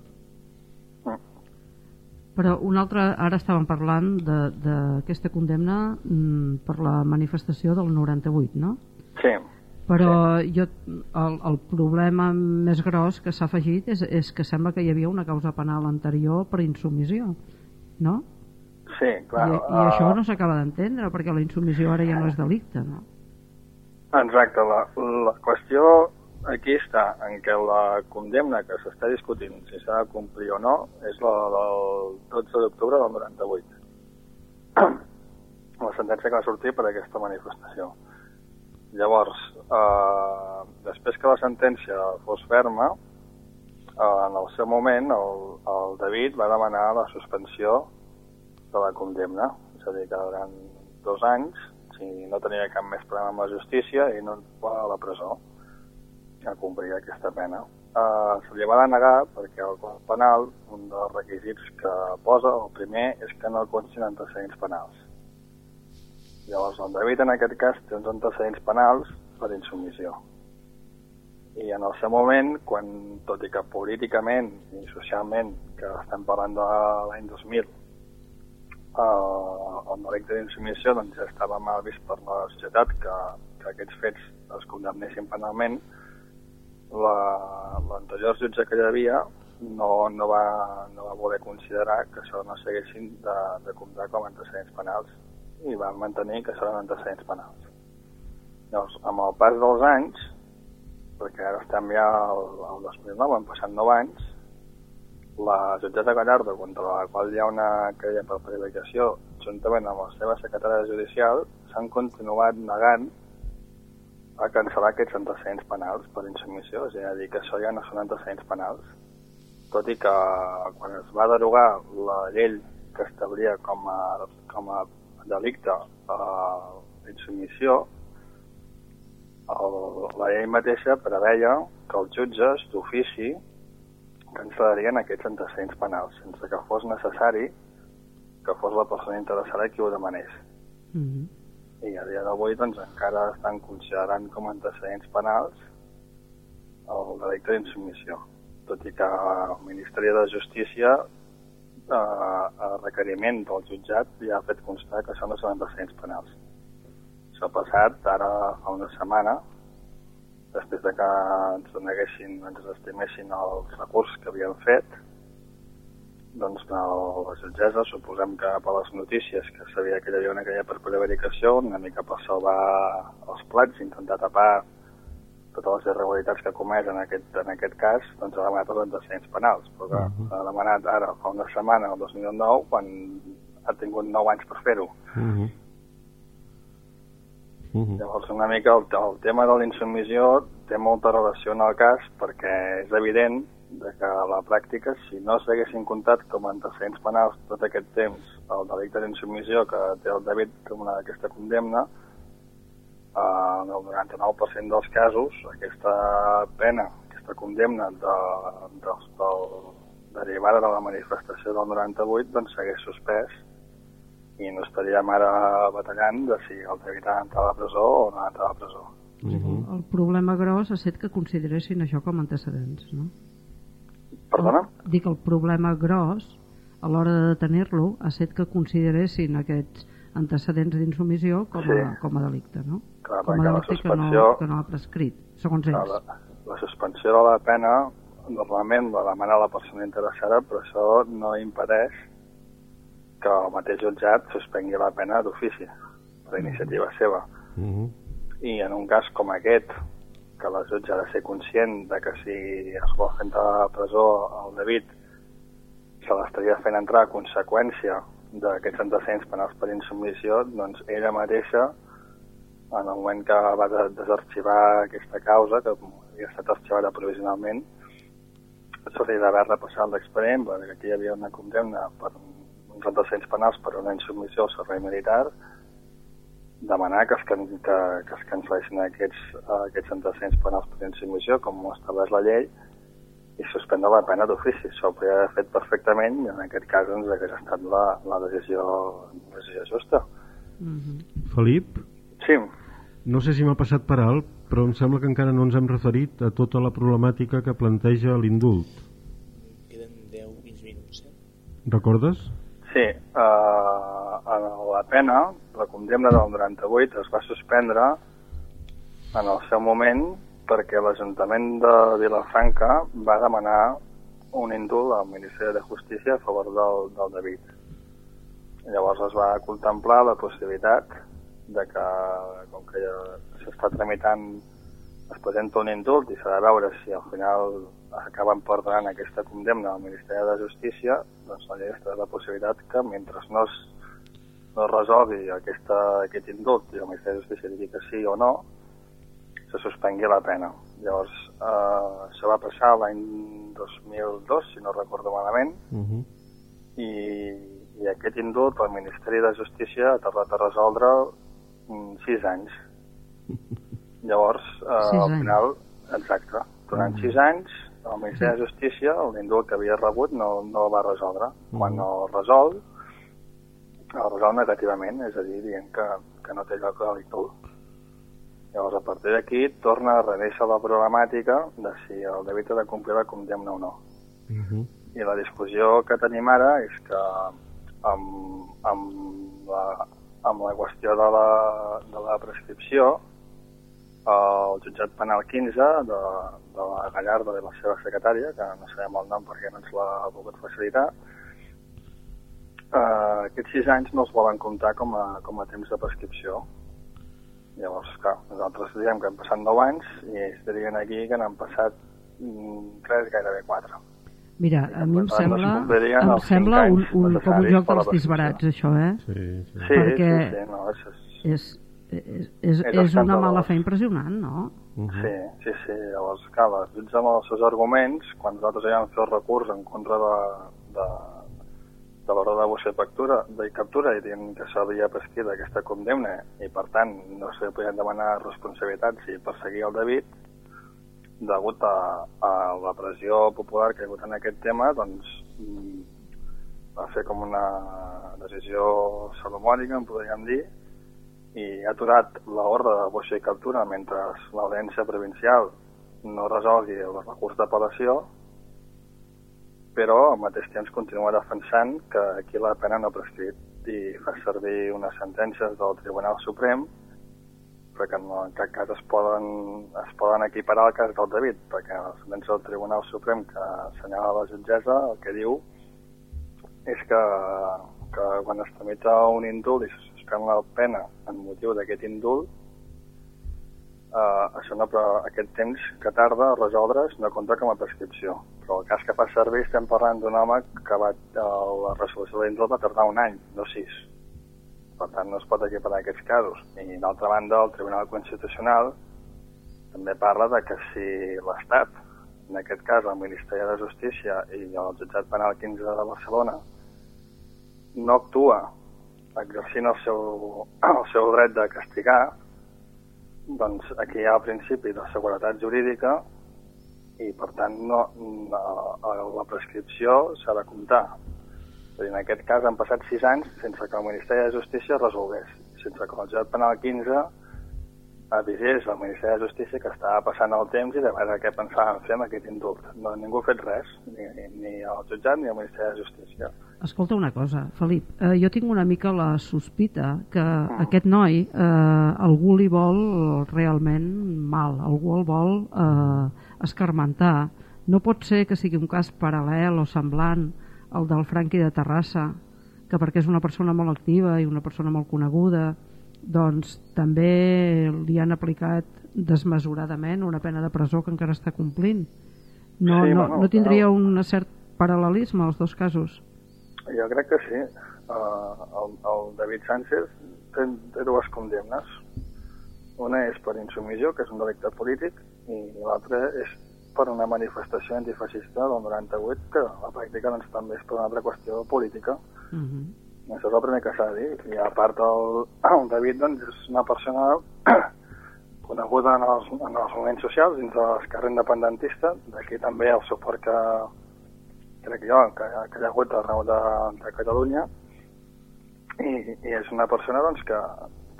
Però un altre, ara estàvem parlant de- d'aquesta condemna mm, per la manifestació del 98, no? Sí. Però jo, el, el problema més gros que s'ha afegit és, és que sembla que hi havia una causa penal anterior per insumissió, no? Sí, clar. I, i eh, això no s'acaba d'entendre perquè la insumissió ara ja no és delicte, no? Exacte, la, la qüestió aquí està en què la condemna que s'està discutint si s'ha de complir o no és la del 12 d'octubre del 98. la sentència que va sortir per aquesta manifestació. Llavors, eh, després que la sentència fos ferma, eh, en el seu moment el, el David va demanar la suspensió de la condemna, és a dir, que durant dos anys, si no tenia cap més problema amb la justícia, i no va a la presó a complir aquesta pena. Uh, se li va denegar perquè el Codi Penal, un dels requisits que posa, el primer, és que no constin antecedents penals. Llavors, el David, en aquest cas, té uns antecedents penals per insubmissió. I en el seu moment, quan, tot i que políticament i socialment, que estem parlant de l'any 2000, eh, el delicte d'insubmissió doncs, ja estava mal vist per la societat que, que aquests fets es condemnessin penalment, la- l'anterior jutge que hi havia no, no, va, no va voler considerar que això no s'haguessin de, de comptar com a antecedents penals i van mantenir que eren antecedents penals. Llavors, amb el pas dels anys, perquè ara estem ja al, al 2009, han passat 9 anys, la jutgessa Gallardo, contra la qual hi ha una querella per prevaricació, juntament amb la seva secretària judicial, s'han continuat negant a cancel·lar aquests antecedents penals per insubmissió, és a dir, que això ja no són antecedents penals. Tot i que quan es va derogar la llei que establia com a, com a delicte eh, d'insubmissió, el- la llei mateixa preveia que els jutges d'ofici cancel·larien aquests antecedents penals, sense que fos necessari que fos la persona interessada qui ho demanés. Mhm. I a dia d'avui doncs, encara estan considerant com a antecedents penals el delicte d'insubmissió, tot i que el Ministeri de Justícia eh, a requeriment del jutjat ja ha fet constar que això no són antecedents penals. Això ha passat ara fa una setmana, després de que ens deneguessin, ens estimessin els recursos que havien fet, doncs la jutgessa, suposem que per les notícies que sabia que hi havia una per prevaricació, una mica per salvar els plats, intentar tapar totes les irregularitats que comès en aquest, en aquest cas, doncs ha demanat els antecedents penals, però que Mhm. ha demanat ara fa una setmana, el 2009, quan ha tingut 9 anys per fer-ho. Mhm. Llavors, una mica el, el tema de l'insubmissió té molta relació en el cas perquè és evident de que a la pràctica, si no s'haguessin comptat com a antecedents penals tot aquest temps el delicte d'insubmissió que té el David com una aquesta condemna, en el 99% dels casos aquesta pena, aquesta condemna de, de, del, derivada de la manifestació del 98 doncs s'hagués suspès i no estaríem ara batallant de si el David ha d'entrar a la presó o no ha d'entrar a la presó. Mhm. El problema gros ha estat que consideressin això com a antecedents, no? Perdona? Dic, el problema gros a l'hora de detenir-lo ha estat que consideressin aquests antecedents d'insumissió com, a, Sí. com a delicte, no? Clar, com a delicte que no, que no ha prescrit, segons Clar, ells. La, la suspensió de la pena normalment la demana la persona interessada, però això no impedeix que el mateix jutjat suspengui la pena d'ofici per iniciativa seva. Mm -hmm. I en un cas com aquest, que la jutge ha de ser conscient de que si es vol fer entrar a la presó el David se l'estaria fent entrar a conseqüència d'aquests antecedents penals per insubmissió, doncs ella mateixa, en el moment que va desarxivar aquesta causa, que havia estat arxivada provisionalment, s'hauria d'haver repassat l'expedient, perquè aquí hi havia una condemna per un 200 penals per una insubmissió al servei militar, demanar que es, can, que, que es cancel·leixin aquests, eh, aquests antecedents penals per insubmissió, com ho estableix la llei, i suspendre la pena d'ofici. Això ho podria haver fet perfectament i en aquest cas doncs, ens hauria estat la, la decisió, la decisió justa. Mm -hmm. Felip? Sí. No sé si m'ha passat per alt, però em sembla que encara no ens hem referit a tota la problemàtica que planteja l'indult. Queden 10-15 minuts, eh? Recordes? Sí. Uh, la pena, la condemna del 98 es va suspendre en el seu moment perquè l'Ajuntament de Vilafranca va demanar un indult al Ministeri de Justícia a favor del, del David. Llavors es va contemplar la possibilitat de que, com que ja s'està tramitant, es presenta un indult i s'ha de veure si al final acaben portant aquesta condemna al Ministeri de Justícia, doncs la llei està la possibilitat que mentre no es, no es resolgui aquesta, aquest indult i el Ministeri de Justícia digui que sí o no, se suspengui la pena. Llavors, eh, això va passar l'any 2002, si no recordo malament, Uh -huh. i, i aquest indult el Ministeri de Justícia ha tardat a resoldre mm, sis anys. Llavors, eh, Sis al final, exacte, durant sis anys el Ministeri de Justícia, l'indult que havia rebut, no, no el va resoldre. Quan no el resol, el resol negativament, és a dir, dient que, que no té lloc a l'ICNUL. Llavors, a partir d'aquí, torna a reneixer la problemàtica de si el David ha de complir la condemna o no. Uh -huh. I la discussió que tenim ara és que amb, amb, la, amb la qüestió de la, de la prescripció, el jutjat penal 15 de, de la Gallarda i la seva secretària, que no sabem el nom perquè no ens l'ha volgut facilitar, eh, aquests sis anys no els volen comptar com a, com a temps de prescripció. Llavors, clar, nosaltres diem que han passat 9 anys i ells dirien aquí que n'han passat mm, 3, gairebé 4. Mira, a mi em sembla, em sembla un, un, com un joc dels disbarats, això, eh? Sí, sí. Sí, Perquè sí, sí, no, és, és, és, és, és, una escandalós. mala fe impressionant, no? Uh -huh. Sí, sí, sí. Llavors, clar, la jutge amb els seus arguments, quan nosaltres ja vam fer el recurs en contra de, de, de l'hora de vostra captura, de captura i dient que s'havia prescrit aquesta condemna i, per tant, no se podien demanar responsabilitats i perseguir el David, degut a, a la pressió popular que hi ha hagut en aquest tema, doncs mm, va fer com una decisió salomònica, en podríem dir, i ha aturat l'ordre de boixa i captura mentre l'audiència provincial no resolgui el recurs d'apel·lació, però al mateix temps continua defensant que aquí la pena no ha prescrit i fa servir unes sentències del Tribunal Suprem perquè no, en cap cas es poden, es poden equiparar al cas del David, perquè la sentència del Tribunal Suprem que assenyala la jutgessa el que diu és que, que quan es tramita un indult i suspèn la pena en motiu d'aquest indult, eh, això no, però aquest temps que tarda a resoldre's no compta com a prescripció. Però el cas que fa servir estem parlant d'un home que va, eh, la resolució de l'indult va tardar un any, no sis. Per tant, no es pot equiparar aquests casos. I d'altra banda, el Tribunal Constitucional també parla de que si l'Estat, en aquest cas el Ministeri de Justícia i el Jutjat Penal 15 de Barcelona, no actua exercint el seu, el seu dret de castigar, doncs aquí hi ha el principi de seguretat jurídica i per tant no, no, la prescripció s'ha de comptar. Dir, en aquest cas han passat sis anys sense que el Ministeri de Justícia resolgués, sense que el Jutjat Penal 15 avisés al Ministeri de Justícia que estava passant el temps i de veure què pensaven fer amb aquest indult. No, ningú ha fet res, ni, ni el jutjat ni el Ministeri de Justícia. Escolta una cosa, Felip, eh, jo tinc una mica la sospita que aquest noi eh, algú li vol realment mal, algú el vol eh, escarmentar. No pot ser que sigui un cas paral·lel o semblant al del Franqui de Terrassa, que perquè és una persona molt activa i una persona molt coneguda, doncs també li han aplicat desmesuradament una pena de presó que encara està complint. No, Sí, no, bueno, no tindria un cert paral·lelisme als dos casos? Jo crec que sí. Uh, el, el David Sánchez té, té dues condemnes. Una és per insumissió, que és un delicte polític, i l'altra és per una manifestació antifeixista del 98, que la pràctica doncs, també és per una altra qüestió política. Uh -huh. Això és el primer que s'ha de dir. I a part, el, el David doncs, és una persona coneguda en els, en els moments socials dins de l'esquerra independentista, d'aquí també el suport que, crec jo, que, que hi ha hagut arreu de, de Catalunya, i, i és una persona doncs, que,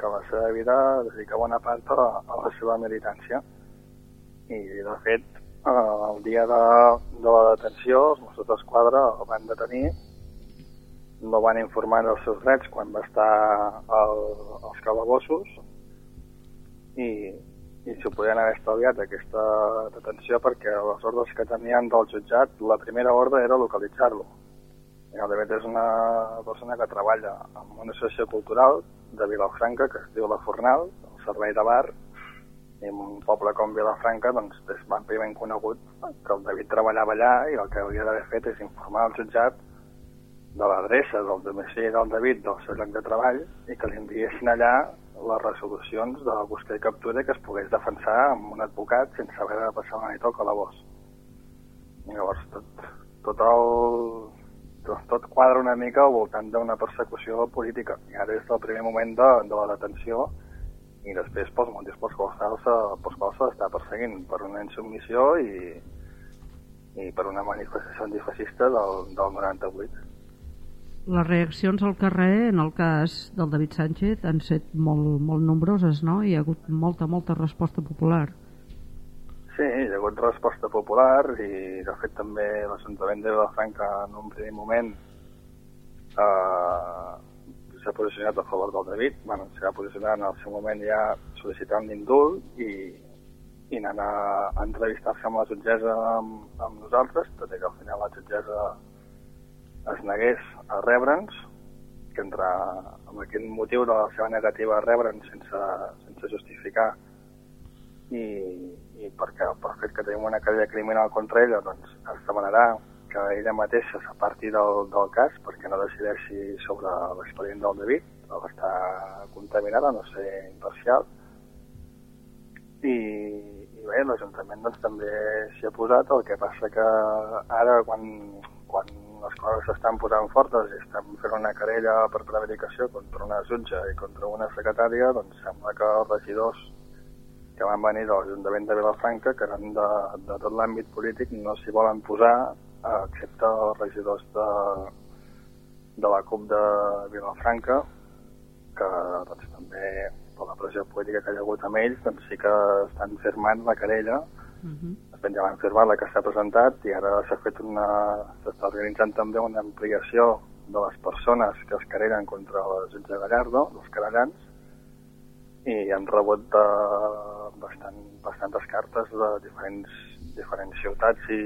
que la seva vida dedica bona part a, a la seva militància. I, de fet, eh, el dia de, de la detenció, els Mossos d'Esquadra el van detenir, no van informar dels seus drets quan va estar al, als calabossos i, i s'ho podien haver estalviat aquesta detenció perquè les ordres que tenien del jutjat, la primera ordre era localitzar-lo. El David és una persona que treballa en una associació cultural de Vilafranca que es diu La Fornal, el servei de bar, i en un poble com Vilafranca doncs, és àmpliament conegut que el David treballava allà i el que hauria d'haver fet és informar el jutjat de l'adreça del domicili del David del seu lloc de treball i que li enviessin allà les resolucions de la busca i captura que es pogués defensar amb un advocat sense haver de passar una nit al calabós. I llavors tot, tot, el, tot, tot quadra una mica al voltant d'una persecució política. I ara és el primer moment de, de la detenció i després pels motius pels quals se- s'està perseguint per una insubmissió i, i per una manifestació antifeixista del, del 98. Les reaccions al carrer en el cas del David Sánchez han set molt, molt nombroses, no? Hi ha hagut molta, molta resposta popular. Sí, hi ha hagut resposta popular i de fet també l'Ajuntament de Vilafranca en un primer moment eh, s'ha posicionat a favor del David, bueno, s'ha posicionat en el seu moment ja sol·licitant l'indult i, i anant a entrevistar-se amb la jutgessa amb, amb nosaltres, tot i que al final la jutgessa es negués a rebre'ns, que entre, amb aquest motiu de la seva negativa a rebre'ns sense, sense justificar i, i perquè per fet que tenim una querella criminal contra ella, doncs es demanarà que ella mateixa s'aparti del, del cas perquè no decideixi sobre l'expedient del David, o està contaminada, no sé, imparcial. I, i bé, l'Ajuntament doncs, també s'hi ha posat, el que passa que ara quan, s'estan posant fortes i estan fent una querella per prevaricació contra una jutge i contra una secretària, doncs sembla que els regidors que van venir de l'Ajuntament de Vilafranca, que eren de, de tot l'àmbit polític, no s'hi volen posar, excepte els regidors de, de la CUP de Vilafranca, que doncs, també per la pressió política que hi ha hagut amb ells, doncs sí que estan firmant la querella Uh -huh. Fet, ja l'han firmat, la que s'ha presentat, i ara s'ha fet una... s'està organitzant també una ampliació de les persones que es querellen contra la jutge Gallardo, els querellants, i han rebut de, bastant, bastantes cartes de diferents, diferents ciutats i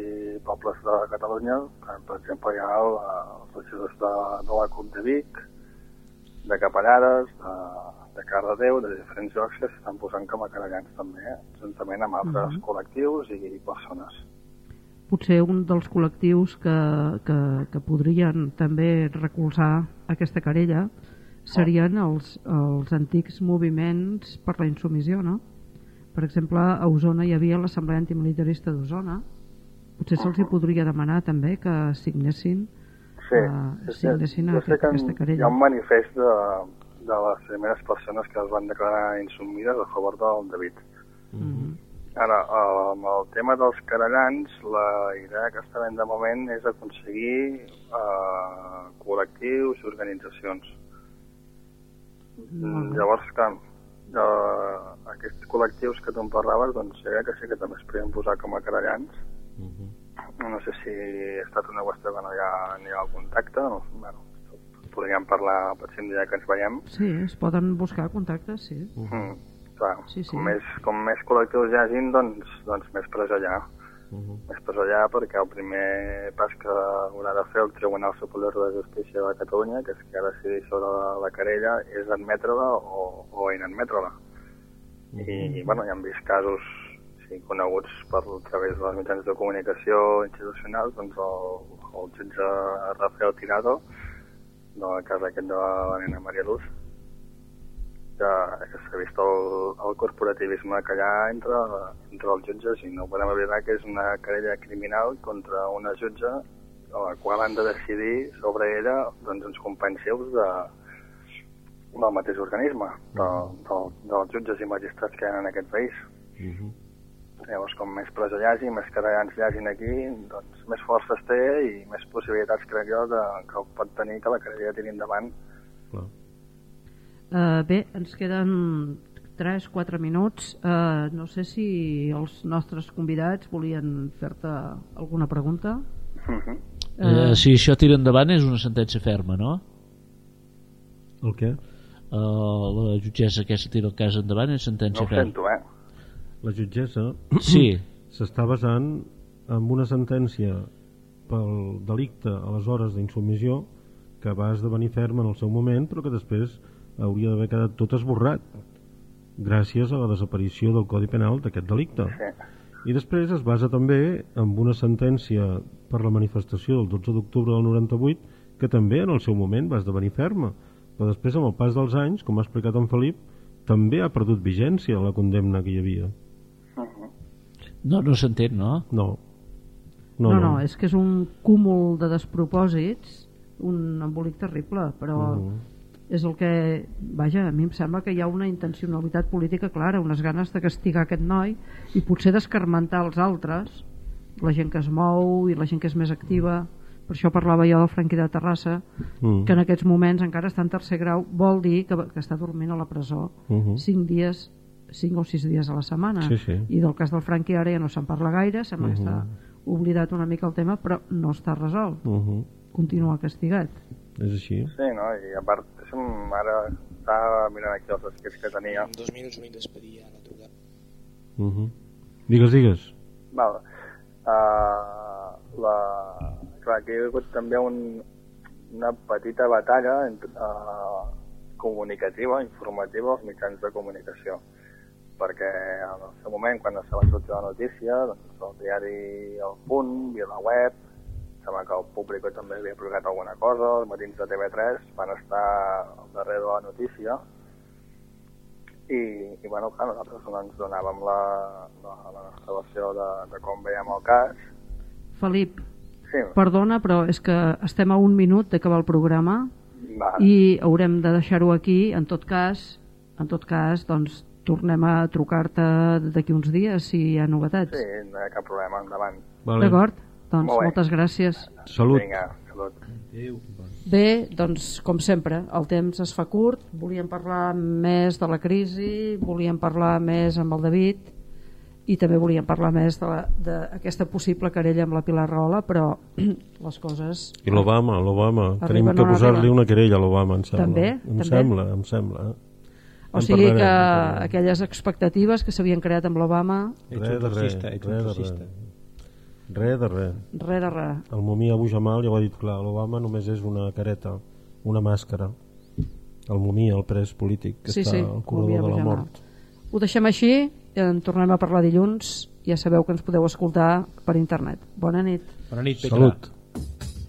pobles de Catalunya. Per exemple, hi ha el, els regidors de, de la CUP de Vic, de Capellades, de, de Cardedeu, de diferents llocs que s'estan posant com a querellants també, eh? juntament amb altres Mhm. col·lectius i persones. Potser un dels col·lectius que, que, que podrien també recolzar aquesta querella serien els, els antics moviments per la insumissió, no? Per exemple, a Osona hi havia l'Assemblea Antimilitarista d'Osona. Potser se'ls hi podria demanar també que signessin Sí, sí, signessin jo sé aquest, que aquesta hi ha querella. un manifest de, de les primeres persones que es van declarar insumides a favor del David. Mhm. Ara, el- amb el tema dels querellants, la idea que està fent de moment és aconseguir eh, col·lectius i organitzacions. Molt bé. Llavors, clar, eh, aquests col·lectius que tu em parlaves, doncs crec que sí que també es podien posar com a querellants. No sé si ha estat una qüestió que no hi ha ni el contacte, no, bueno, podríem parlar el pròxim dia que ens veiem. Sí, es poden buscar contactes, sí. Mm, clar, Sí, sí. Com, més, com més col·lectius hi hagin, doncs, doncs més presó hi ha. Més presó hi ha perquè el primer pas que haurà de fer el Tribunal Superior de Justícia de Catalunya, que és que ha de decidir sobre la querella, és admetre-la o, o inadmetre-la. I, bueno, ja hem vist casos sí, coneguts per a través dels mitjans de comunicació institucionals, doncs el, el jutge Rafael Tirado, del cas aquest de la nena Maria Luz, que, que s'ha vist el, el corporativisme que hi ha entre, entre els jutges i no podem oblidar que és una querella criminal contra una jutge a la qual han de decidir sobre ella doncs, uns companys seus de, del mateix organisme, de, de, dels jutges i magistrats que hi ha en aquest país. Llavors, com més presó hi hagi, més querellants hi hagin aquí, doncs més forces té i més possibilitats, crec jo, de, que pot tenir que la querella tiri endavant. Uh, bé, ens queden 3-4 minuts. Uh, no sé si els nostres convidats volien fer-te alguna pregunta. Mhm. Eh, si això tira endavant és una sentència ferma, no? El què? Uh, la jutgessa aquesta tira el cas endavant és sentència No ho ferma. sento, eh? La jutgessa Sí. s'està basant en una sentència pel delicte aleshores d'insubmissió que va esdevenir ferma en el seu moment però que després hauria d'haver quedat tot esborrat gràcies a la desaparició del Codi Penal d'aquest delicte. I després es basa també en una sentència per la manifestació del 12 d'octubre del 98 que també en el seu moment va esdevenir ferma, però després amb el pas dels anys, com ha explicat en Felip, també ha perdut vigència la condemna que hi havia. No, no s'entén, no? No. No, no, no, és que és un cúmul de despropòsits, un embolic terrible, però Mhm. és el que, vaja, a mi em sembla que hi ha una intencionalitat política clara, unes ganes de castigar aquest noi i potser d'escarmentar els altres, la gent que es mou i la gent que és més activa, per això parlava jo del Franqui de Terrassa, Mm. que en aquests moments encara està en tercer grau, vol dir que, que està dormint a la presó Mhm. cinc dies, cinc o sis dies a la setmana. Sí, sí. I del cas del Franqui ara ja no se'n parla gaire, sembla que Mhm. està oblidat una mica el tema, però no està resolt. Mhm. Continua castigat. És així? Sí, no? I a part, deixa'm ara estava mirant aquí els escrits que tenia. En dos minuts m'he d'expedir a la trucada. Mhm. Digues, digues. Val. Uh, la... Clar, aquí hi ha hagut també un, una petita batalla entre, uh, comunicativa, informativa als mitjans de comunicació perquè en el seu moment, quan se va sortir la notícia, doncs el diari El Punt, web, sembla que el públic també havia publicat alguna cosa, els matins de TV3 van estar al darrere de la notícia i, i bueno, clar, nosaltres no ens donàvem la, la, la nostra versió de, de com veiem el cas. Felip, Sí, perdona, però és que estem a un minut d'acabar el programa va, i haurem de deixar-ho aquí. En tot cas, en tot cas, doncs, tornem a trucar-te d'aquí uns dies si hi ha novetats. sí, no hi ha cap problema, endavant. Vale. D'acord? Doncs Molt bé. moltes gràcies. Salut. Vinga, salut. Bé, doncs, com sempre, el temps es fa curt, volíem parlar més de la crisi, volíem parlar més amb el David i també volíem parlar més de- d'aquesta possible querella amb la Pilar Rahola, però les coses... I l'Obama, l'Obama. Tenim que posar-li una querella a l'Obama, em sembla. També, Em també. sembla, em sembla. O sigui parlarem, que aquelles expectatives que s'havien creat amb l'Obama, Ets un fascista, ets un res. Res de res. res de res. El Momí Abu Jamal ja ho ha dit clar, l'Obama només és una careta, una màscara. El Momí, el pres polític, que Sí, està sí, al corredor de la mort. Ho deixem així, en tornem a parlar dilluns, ja sabeu que ens podeu escoltar per internet. Bona nit. Bona nit, Petra. Salut.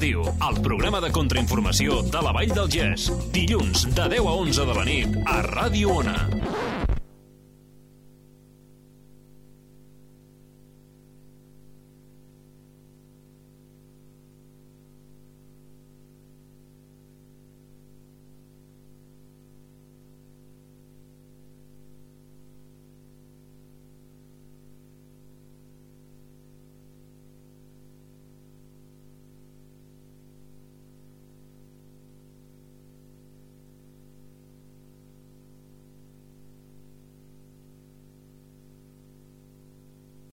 el programa de contrainformació de la Vall del Gès. Dilluns de 10 a 11 de la nit a Ràdio Ona.